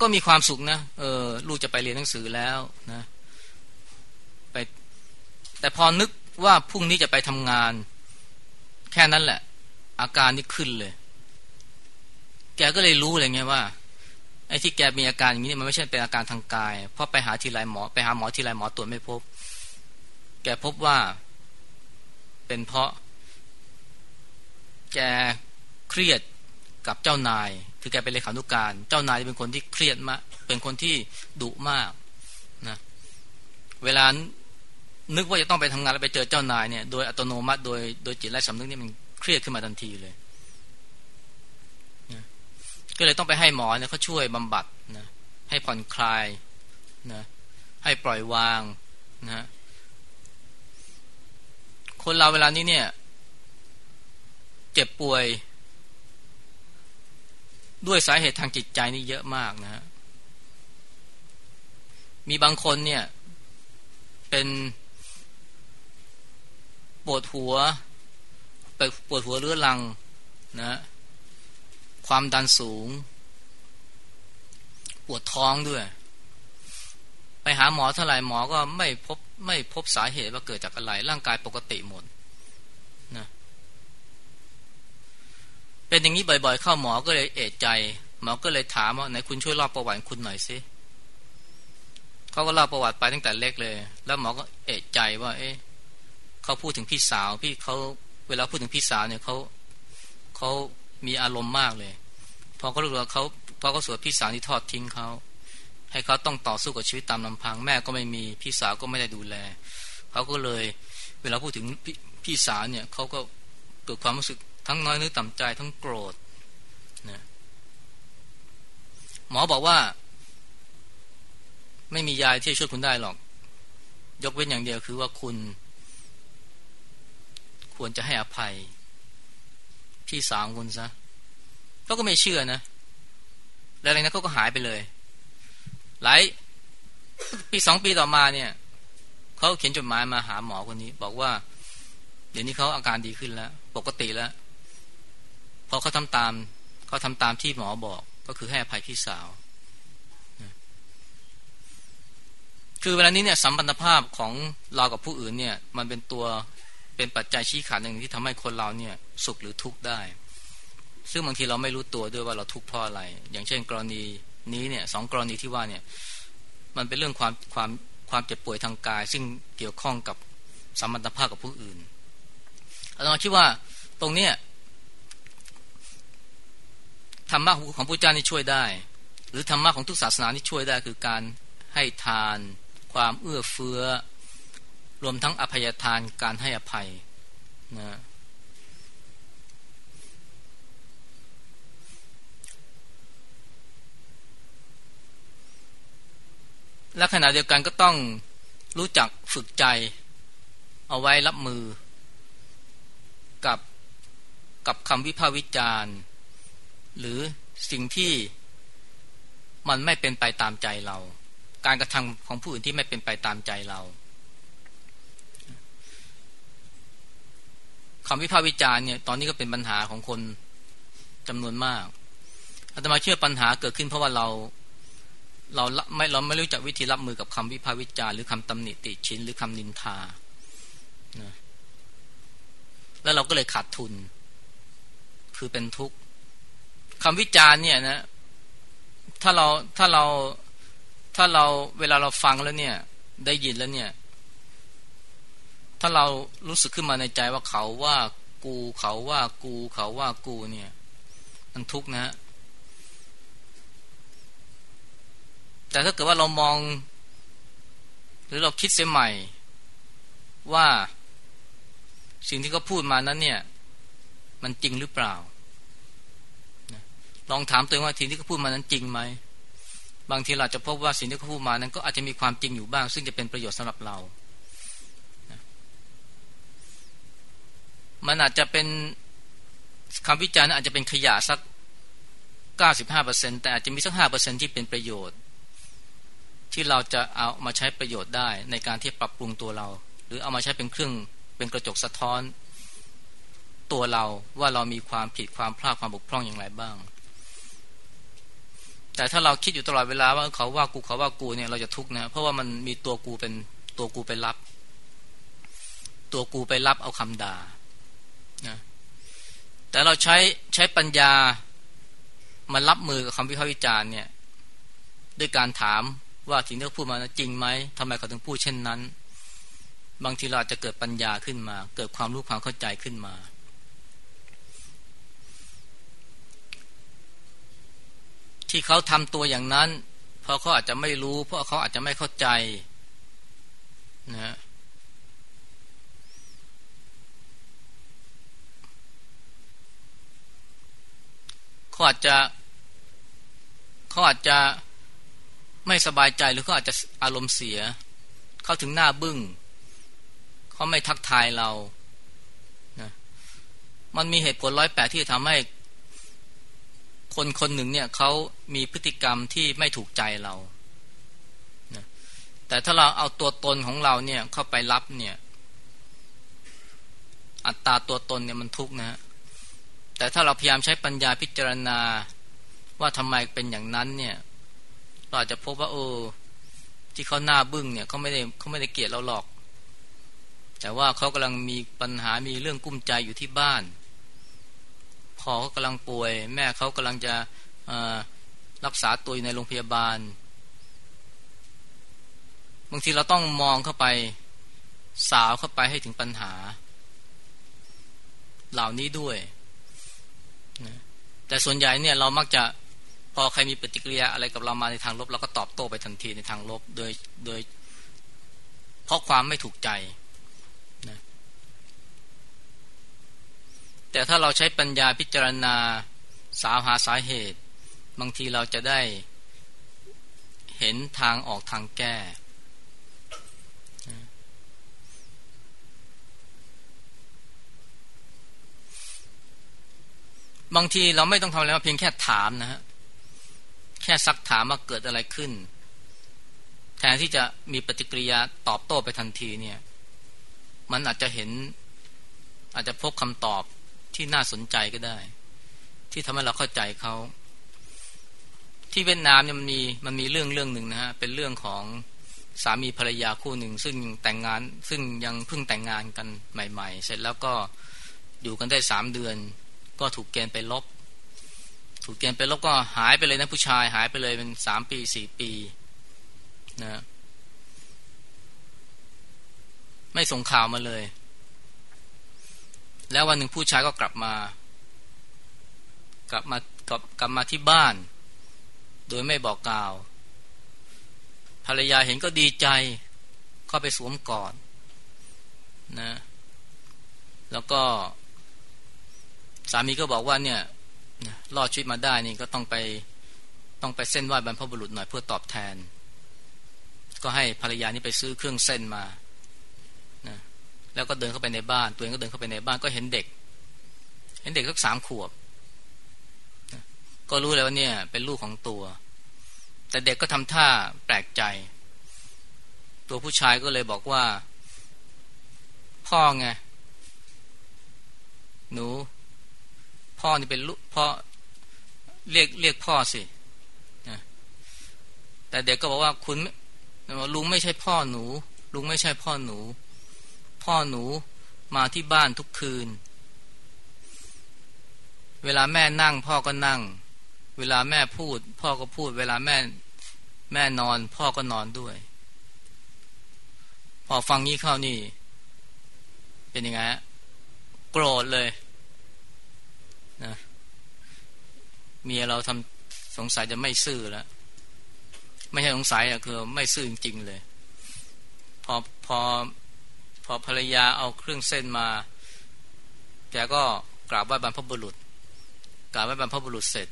ก็มีความสุขนะเออลูกจะไปเรียนหนังสือแล้วนะ แต่พอนึกว่าพรุ่งนี้จะไปทำงาน แค่นั้นแหละ อาการนี่ขึ้นเลย แกก็เลยรู้เลยไงว่าไอ้ที่แกมีอาการอย่างนี้มันไม่ใช่เป็นอาการทางกาย เพราะไปหาทีไรหมอ ไปหาหมอทีไรหมอตรวจไม่พบ แกพบว่า เป็นเพราะ แกเครียดกับเจ้านาย คือแกเป็นเลขานุการ เจ้านายเป็นคนที่เครียดมาก เป็นคนที่ดุมากนะ เวลา นึกว่าจะต้องไปทำงานแล้วไปเจอเจ้านายเนี่ยโดยอัตโนมัติโดยโดยจิตไร้สำนึกนี่มันเครียดขึ้นมาทันทีเลยนะก็เลยต้องไปให้หมอเนี่ยเขาช่วยบำบัดนะให้ผ่อนคลายนะให้ปล่อยวางนะคนเราเวลานี้เนี่ย เจ็บป่วย ด้วยสาเหตุทางจิตใจนี่เยอะมากนะฮะมีบางคนเนี่ย เป็น ปวดหัวไปปวดหัวเรื้อรังนะความดันสูง ปวดท้องด้วย ไปหาหมอเท่าไหร่หมอก็ไม่พบไม่พบสาเหตุว่าเกิดจากอะไร ร่างกายปกติหมดนะเป็นอย่างนี้บ่อยๆ เข้าหมอก็เลยเอะใจ หมอก็เลยถามว่าไหนคุณช่วยเล่าประวัติคุณหน่อยสิเขาก็เล่าประวัติไปตั้งแต่เล็กเลย แล้วหมอก็เอะใจว่า เอ๊ะ เขาพูดถึงพี่สาวพี่เขาเวลาพูดถึงพี่สาวเนี่ยเขาเขามีอารมณ์มากเลยพอเขารู้ว่าเขาพอเขาสวดพี่สาวที่ทอดทิ้งเขาให้เขาต้องต่อสู้กับชีวิตตามลำพังแม่ก็ไม่มีพี่สาวก็ไม่ได้ดูแลเขาก็เลยเวลาพูดถึงพพี่สาวเนี่ยเขาก็เกิดความรู้สึกทั้งน้อยนึกต่ำใจทั้งโกรธนะหมอบอกว่า ไม่มียายที่ช่วยคุณได้หรอก ยกเว้นอย่างเดียวคือว่าคุณ ควรจะให้อภัย พี่สาวคุณซะเขาก็ไม่เชื่อนะแล้วอะไรนั้นเขาก็หายไปเลยหลายปีสองปีต่อมาเนี่ยเขาเขียนจดหมายมาหาหมอคนนี้ บอกว่า เดี๋ยวนี้เขาอาการดีขึ้นแล้ว ปกติแล้วพอเขาทำตามเขาทำตามที่หมอบอก ก็คือให้อภัยพี่สาว คือเวลานี้เนี่ยสัมพันธภาพของเรากับผู้อื่นเนี่ย มันเป็นตัว เป็นปัจจัยชี้ขาดหนึ่งที่ทำให้คนเราเนี่ยสุขหรือทุกข์ได้ ซึ่งบางทีเราไม่รู้ตัวด้วยว่าเราทุกข์เพราะอะไร อย่างเช่น กรณีนี้เนี่ยสองกรณีที่ว่าเนี่ยมันเป็นเรื่องความความความเจ็บป่วยทางกาย ซึ่งเกี่ยวข้องกับสัมพันธภาพกับผู้อื่นอาจารย์คิดว่าตรงเนี้ยธรรมะของพระเจ้านี่ช่วยได้ หรือธรรมะของทุกศาสนานี่ช่วยได้คือการให้ทาน ความเอื้อเฟื้อ รวมทั้งอภัยทานการให้อภัยนะและขณะเดียวกันก็ต้องรู้จักฝึกใจ เอาไว้รับมือ กับกับคำวิพากษ์วิจารณ์ หรือสิ่งที่มันไม่เป็นไปตามใจเรา การกระทำของผู้อื่นที่ไม่เป็นไปตามใจเรา คำวิพากษ์วิจารณ์เนี่ยตอนนี้ก็เป็นปัญหาของคนจำนวนมากอาตมาเชื่อปัญหาเกิดขึ้นเพราะว่าเราเราไม่เราไม่รู้จักวิธีรับมือกับคำวิพากษ์วิจารณ์หรือคำตำหนิติชินหรือคำนินทานะแล้วเราก็เลยขาดทุน คือเป็นทุกข์คำวิจารณ์เนี่ยนะ ถ้าเราถ้าเราถ้าเราเวลาเราฟังแล้วเนี่ย ได้ยินแล้วเนี่ย ถ้าเรารู้สึกขึ้นมาในใจว่าเขาว่ากูเขาว่ากูเขาว่ากูเนี่ยมันทุกข์นะ แต่ถ้าเกิดว่าเรามอง หรือเราคิดเสียใหม่ ว่าสิ่งที่เขาพูดมานั้นเนี่ย มันจริงหรือเปล่า ลองถามตัวเองว่าสิ่งที่เขาพูดมานั้นจริงไหม บางทีเราจะพบว่าสิ่งที่เขาพูดมานั้นก็อาจจะมีความจริงอยู่บ้าง ซึ่งจะเป็นประโยชน์สำหรับเรา มันอาจจะเป็นคำวิจารณ์อาจจะเป็นขยะสักเก้าสิบห้าเปอร์เซ็นแต่อาจจะมีสักห้าเปอร์เซ็นที่เป็นประโยชน์ ที่เราจะเอามาใช้ประโยชน์ได้ในการที่ปรับปรุงตัวเรา หรือเอามาใช้เป็นเครื่องเป็นกระจกสะท้อนตัวเราว่าเรามีความผิดความพลาดความบกพร่องอย่างไรบ้าง แต่ถ้าเราคิดอยู่ตลอดเวลาว่าเขาว่ากูเขาว่ากูเนี่ยเราจะทุกข์นะ เพราะว่ามันมีตัวกูเป็นตัวกูไปรับ ตัวกูไปรับเอาคำด่า นะแต่เราใช้ใช้ปัญญามารับมือกับคำวิพากษ์วิจารณ์เนี่ย ด้วยการถามว่าสิ่งที่เขาพูดมานะจริงไหมทำไมเขาถึงพูดเช่นนั้น บางทีเราจะเกิดปัญญาขึ้นมา เกิดความรู้ความเข้าใจขึ้นมา ที่เขาทำตัวอย่างนั้น เพราะเขาอาจจะไม่รู้ เพราะเขาอาจจะไม่เข้าใจนะ เขาอาจจะเขาอาจจะไม่สบายใจหรือเขาอาจจะอารมณ์เสีย เขาถึงหน้าบึง้งเขาไม่ทักทายเรานะมันมีเหตุผลร้อยแปดที่ทำให้ คนคนหนึ่งเนี่ยเขามีพฤติกรรมที่ไม่ถูกใจเรานะแต่ถ้าเราเอาตัวตนของเราเนี่ยเข้าไปรับเนี่ย อัตราตัวตนเนี่ยมันทุกข์นะ แต่ถ้าเราพยายามใช้ปัญญาพิจารณาว่าทำไมเป็นอย่างนั้นเนี่ยเราอาจจะพบว่าโอ้ที่เขาหน้าบึ้งเนี่ยเขาไม่ได้เขาไม่ได้เกลียดเราหรอก แต่ว่าเขากำลังมีปัญหามีเรื่องกุ้มใจอยู่ที่บ้านพ่อเขากำลังป่วย แม่เขากำลังจะรักษาตัวอยู่ในโรงพยาบาล บางทีเราต้องมองเข้าไปสาวเข้าไปให้ถึงปัญหา เหล่านี้ด้วย แต่ส่วนใหญ่เนี่ยเรามักจะพอใครมีปฏิกิริยาอะไรกับเรามาในทางลบเราก็ตอบโต้ไปทันทีในทางลบโดยโดย เพราะความไม่ถูกใจนะแต่ถ้าเราใช้ปัญญาพิจารณาสาหาสาเหตุ บางทีเราจะได้เห็นทางออกทางแก้ บางทีเราไม่ต้องทำอะไรเพียงแค่ถามนะฮะแค่ซักถามว่าเกิดอะไรขึ้น แทนที่จะมีปฏิกิริยาตอบโต้ไปทันทีเนี่ย มันอาจจะเห็น อาจจะพบคำตอบที่น่าสนใจก็ได้ ที่ทำให้เราเข้าใจเขาที่เวียดนามเนี่ยมันมีมันมีเรื่องเรื่องหนึ่งนะฮะเป็นเรื่องของสามีภรรยาคู่หนึ่ง ซึ่งแต่งงาน ซึ่งยังเพิ่งแต่งงานกันใหม่ ๆ เสร็จแล้วก็อยู่กันได้สามเดือน ก็ถูกเกณฑ์ไปลบ ถูกเกณฑ์ไปลบก็หายไปเลยนะผู้ชายหายไปเลยเป็นสามปีสี่ปีนะไม่ส่งข่าวมาเลย แล้ววันหนึ่งผู้ชายก็กลับมา กลับมากลับกลับมาที่บ้าน โดยไม่บอกกล่าว ภรรยาเห็นก็ดีใจ เข้าไปสวมกอดนะ แล้วก็ สามีก็บอกว่าเนี่ยรอดชีวิตมาได้นี่ก็ต้องไปต้องไปเส้นไหว้บรรพบุรุษหน่อยเพื่อตอบแทน ก็ให้ภรรยานี่ไปซื้อเครื่องเส้นมานะแล้วก็เดินเข้าไปในบ้าน ตัวเองก็เดินเข้าไปในบ้านก็เห็นเด็ก เห็นเด็กสักสามขวบนะก็รู้แล้วว่าเนี่ย เป็นลูกของตัว แต่เด็กก็ทำท่าแปลกใจ ตัวผู้ชายก็เลยบอกว่า พ่อไง หนู พ่อนี่เป็นลูกพ่อเรียกเรียกพ่อสิแต่เด็กก็บอกว่าคุณลุงไม่ใช่พ่อหนู ลุงไม่ใช่พ่อหนู พ่อหนูมาที่บ้านทุกคืน เวลาแม่นั่งพ่อก็นั่ง เวลาแม่พูด พ่อก็พูด เวลาแม่แม่นอน พ่อก็นอนด้วย พอฟังนี้เข้านี่ เป็นยังไงโกรธเลย นะเมียเราทำสงสัยจะไม่ซื่อแล้วไม่ใช่สงสัยอะคือไม่ซื่อจริงๆเลย พอพอพอภรรยาเอาเครื่องเส้นมาแกก็กราบไหว้บรรพบุรุษ กราบไหว้บรรพบุรุษเสร็จ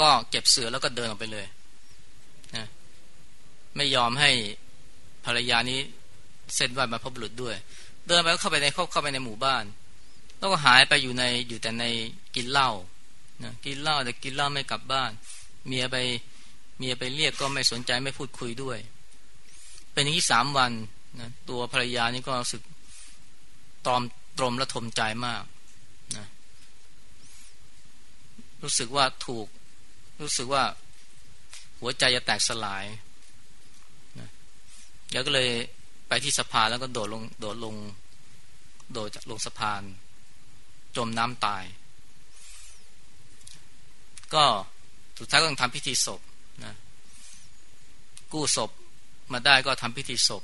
ก็เก็บเสือแล้วก็เดินออกไปเลยนะไม่ยอมให้ภรรยานี้เส้นไหว้บรรพบุรุษด้วย เดินไปก็เข้าไปในเข้าไปในหมู่บ้าน แล้วก็หายไปอยู่ในอยู่แต่ในกินเหล้านะกินเหล้าแต่กินเหล้าไม่กลับบ้าน เมียไปเมียไปเรียกก็ไม่สนใจไม่พูดคุยด้วย เป็นอย่างนี้สามวันนะตัวภรรยานี่ก็รู้สึกตอมตรมและทมใจมากนะรู้สึกว่าถูก รู้สึกว่าหัวใจจะแตกสลายนะแล้วก็เลยไปที่สะพานแล้วก็โดดลงโดดลง โดดจากลงสะพาน จมน้ำตาย ก็สุดท้ายก็ต้องทำพิธีศพนะกู้ศพมาได้ก็ทำพิธีศพ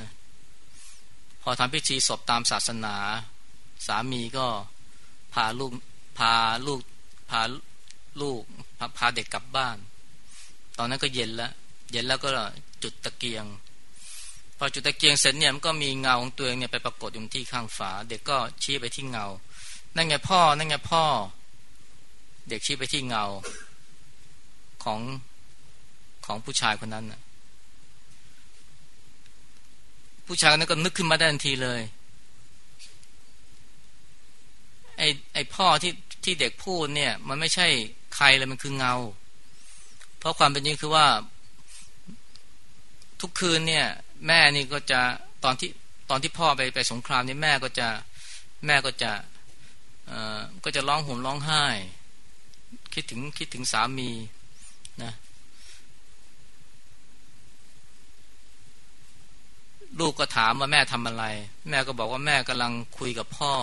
นะพอทำพิธีศพตามศาสนา สามีก็พาลูกพาลูกพาลูกพาพาเด็กกลับบ้าน ตอนนั้นก็เย็นแล้ว เย็นแล้วก็จุดตะเกียง พอจุดตะเกียงเสร็จเนี่ยมันก็มีเงาของตัวเองเนี่ยไปปรากฏอยู่ที่ข้างฝา เด็กก็ชี้ไปที่เงา นั่นไงพ่อ นั่นไงพ่อ เด็กชี้ไปที่เงาของของผู้ชายคนนั้นนะผู้ชายคนนั้นก็นึกขึ้นมาได้ทันทีเลย ไอ้ไอ้พ่อที่ที่เด็กพูดเนี่ย มันไม่ใช่ใครเลยมันคือเงา เพราะความเป็นจริงคือว่า ทุกคืนเนี่ย แม่นี่ก็จะตอนที่ตอนที่พ่อไปไปสงครามนี่แม่ก็จะแม่ก็จะเอ่อก็จะร้องห่มร้องไห้ คิดถึงคิดถึงสามีนะลูกก็ถามว่าแม่ทำอะไร แม่ก็บอกว่าแม่กำลังคุยกับพ่อ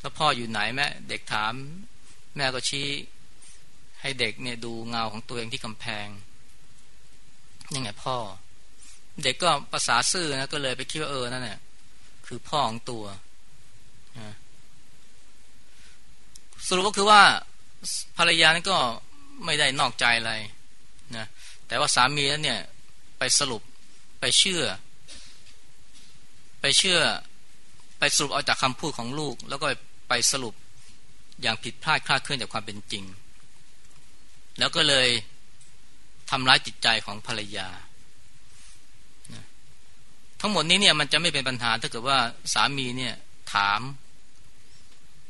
แล้วพ่ออยู่ไหนแม่เด็กถาม แม่ก็ชี้ให้เด็กเนี่ยดูเงาของตัวเองที่กำแพงยังไงพ่อ เด็กก็ภาษาซื่อนะก็เลยไปคิดว่าเออนั่นแหละคือพ่อของตัวสรุปก็คือว่าภรรยานี่ก็ไม่ได้นอกใจอะไรนะแต่ว่าสามีนั้นเนี่ยไปสรุปไปเชื่อ ไปเชื่อไปสรุปเอาจากคำพูดของลูก แล้วก็ไปสรุปอย่างผิดพลาดคลาดเคลื่อนจากความเป็นจริง แล้วก็เลยทำร้ายจิตใจของภรรยา ทั้งหมดนี้เนี่ยมันจะไม่เป็นปัญหาถ้าเกิดว่าสามีเนี่ยถาม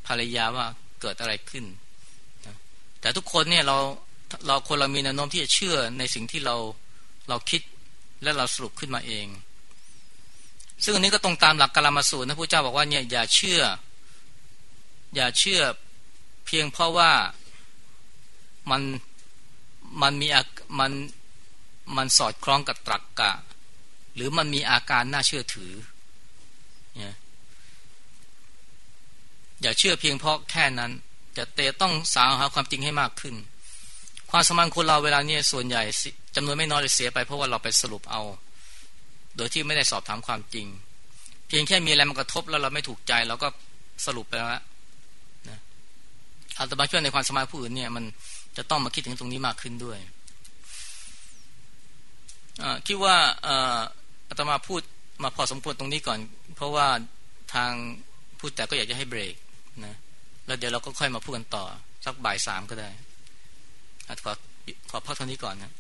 ภรรยาว่าเกิดอะไรขึ้น แต่ทุกคนเนี่ยเราเราคนเรามีแนวโน้มที่จะเชื่อในสิ่งที่เราเราคิดและเราสรุปขึ้นมาเอง ซึ่งอันนี้ก็ตรงตามหลักกลามาสูตรนะพระเจ้าบอกว่าเนี่ยอย่าเชื่อ อย่าเชื่อเพียงเพราะว่ามันมันมีมันมันสอดคล้องกับตรักกะ หรือมันมีอาการน่าเชื่อถือเนี่ยอย่าเชื่อเพียงเพราะแค่นั้น แต่เตต้องสาวหาความจริงให้มากขึ้น ความสมานคนเราเวลาเนี่ยส่วนใหญ่จำนวนไม่น้อยเลยเสียไปเพราะว่าเราไปสรุปเอา โดยที่ไม่ได้สอบถามความจริง เพียงแค่มีอะไรมากระทบแล้วเราไม่ถูกใจเราก็สรุปไปแล้วนะอาตมาช่วยในความสมาผู้อื่นเนี่ยมันจะต้องมาคิดถึงตรงนี้มากขึ้นด้วยคิดว่า อาตมาพูดมาพอสมควรตรงนี้ก่อน เพราะว่าทางพูดแต่ก็อยากจะให้เบรกนะแล้วเดี๋ยวเราก็ค่อยมาพูดกันต่อ สักบ่ายสามก็ได้ขอขอพักเท่านี้ก่อนนะ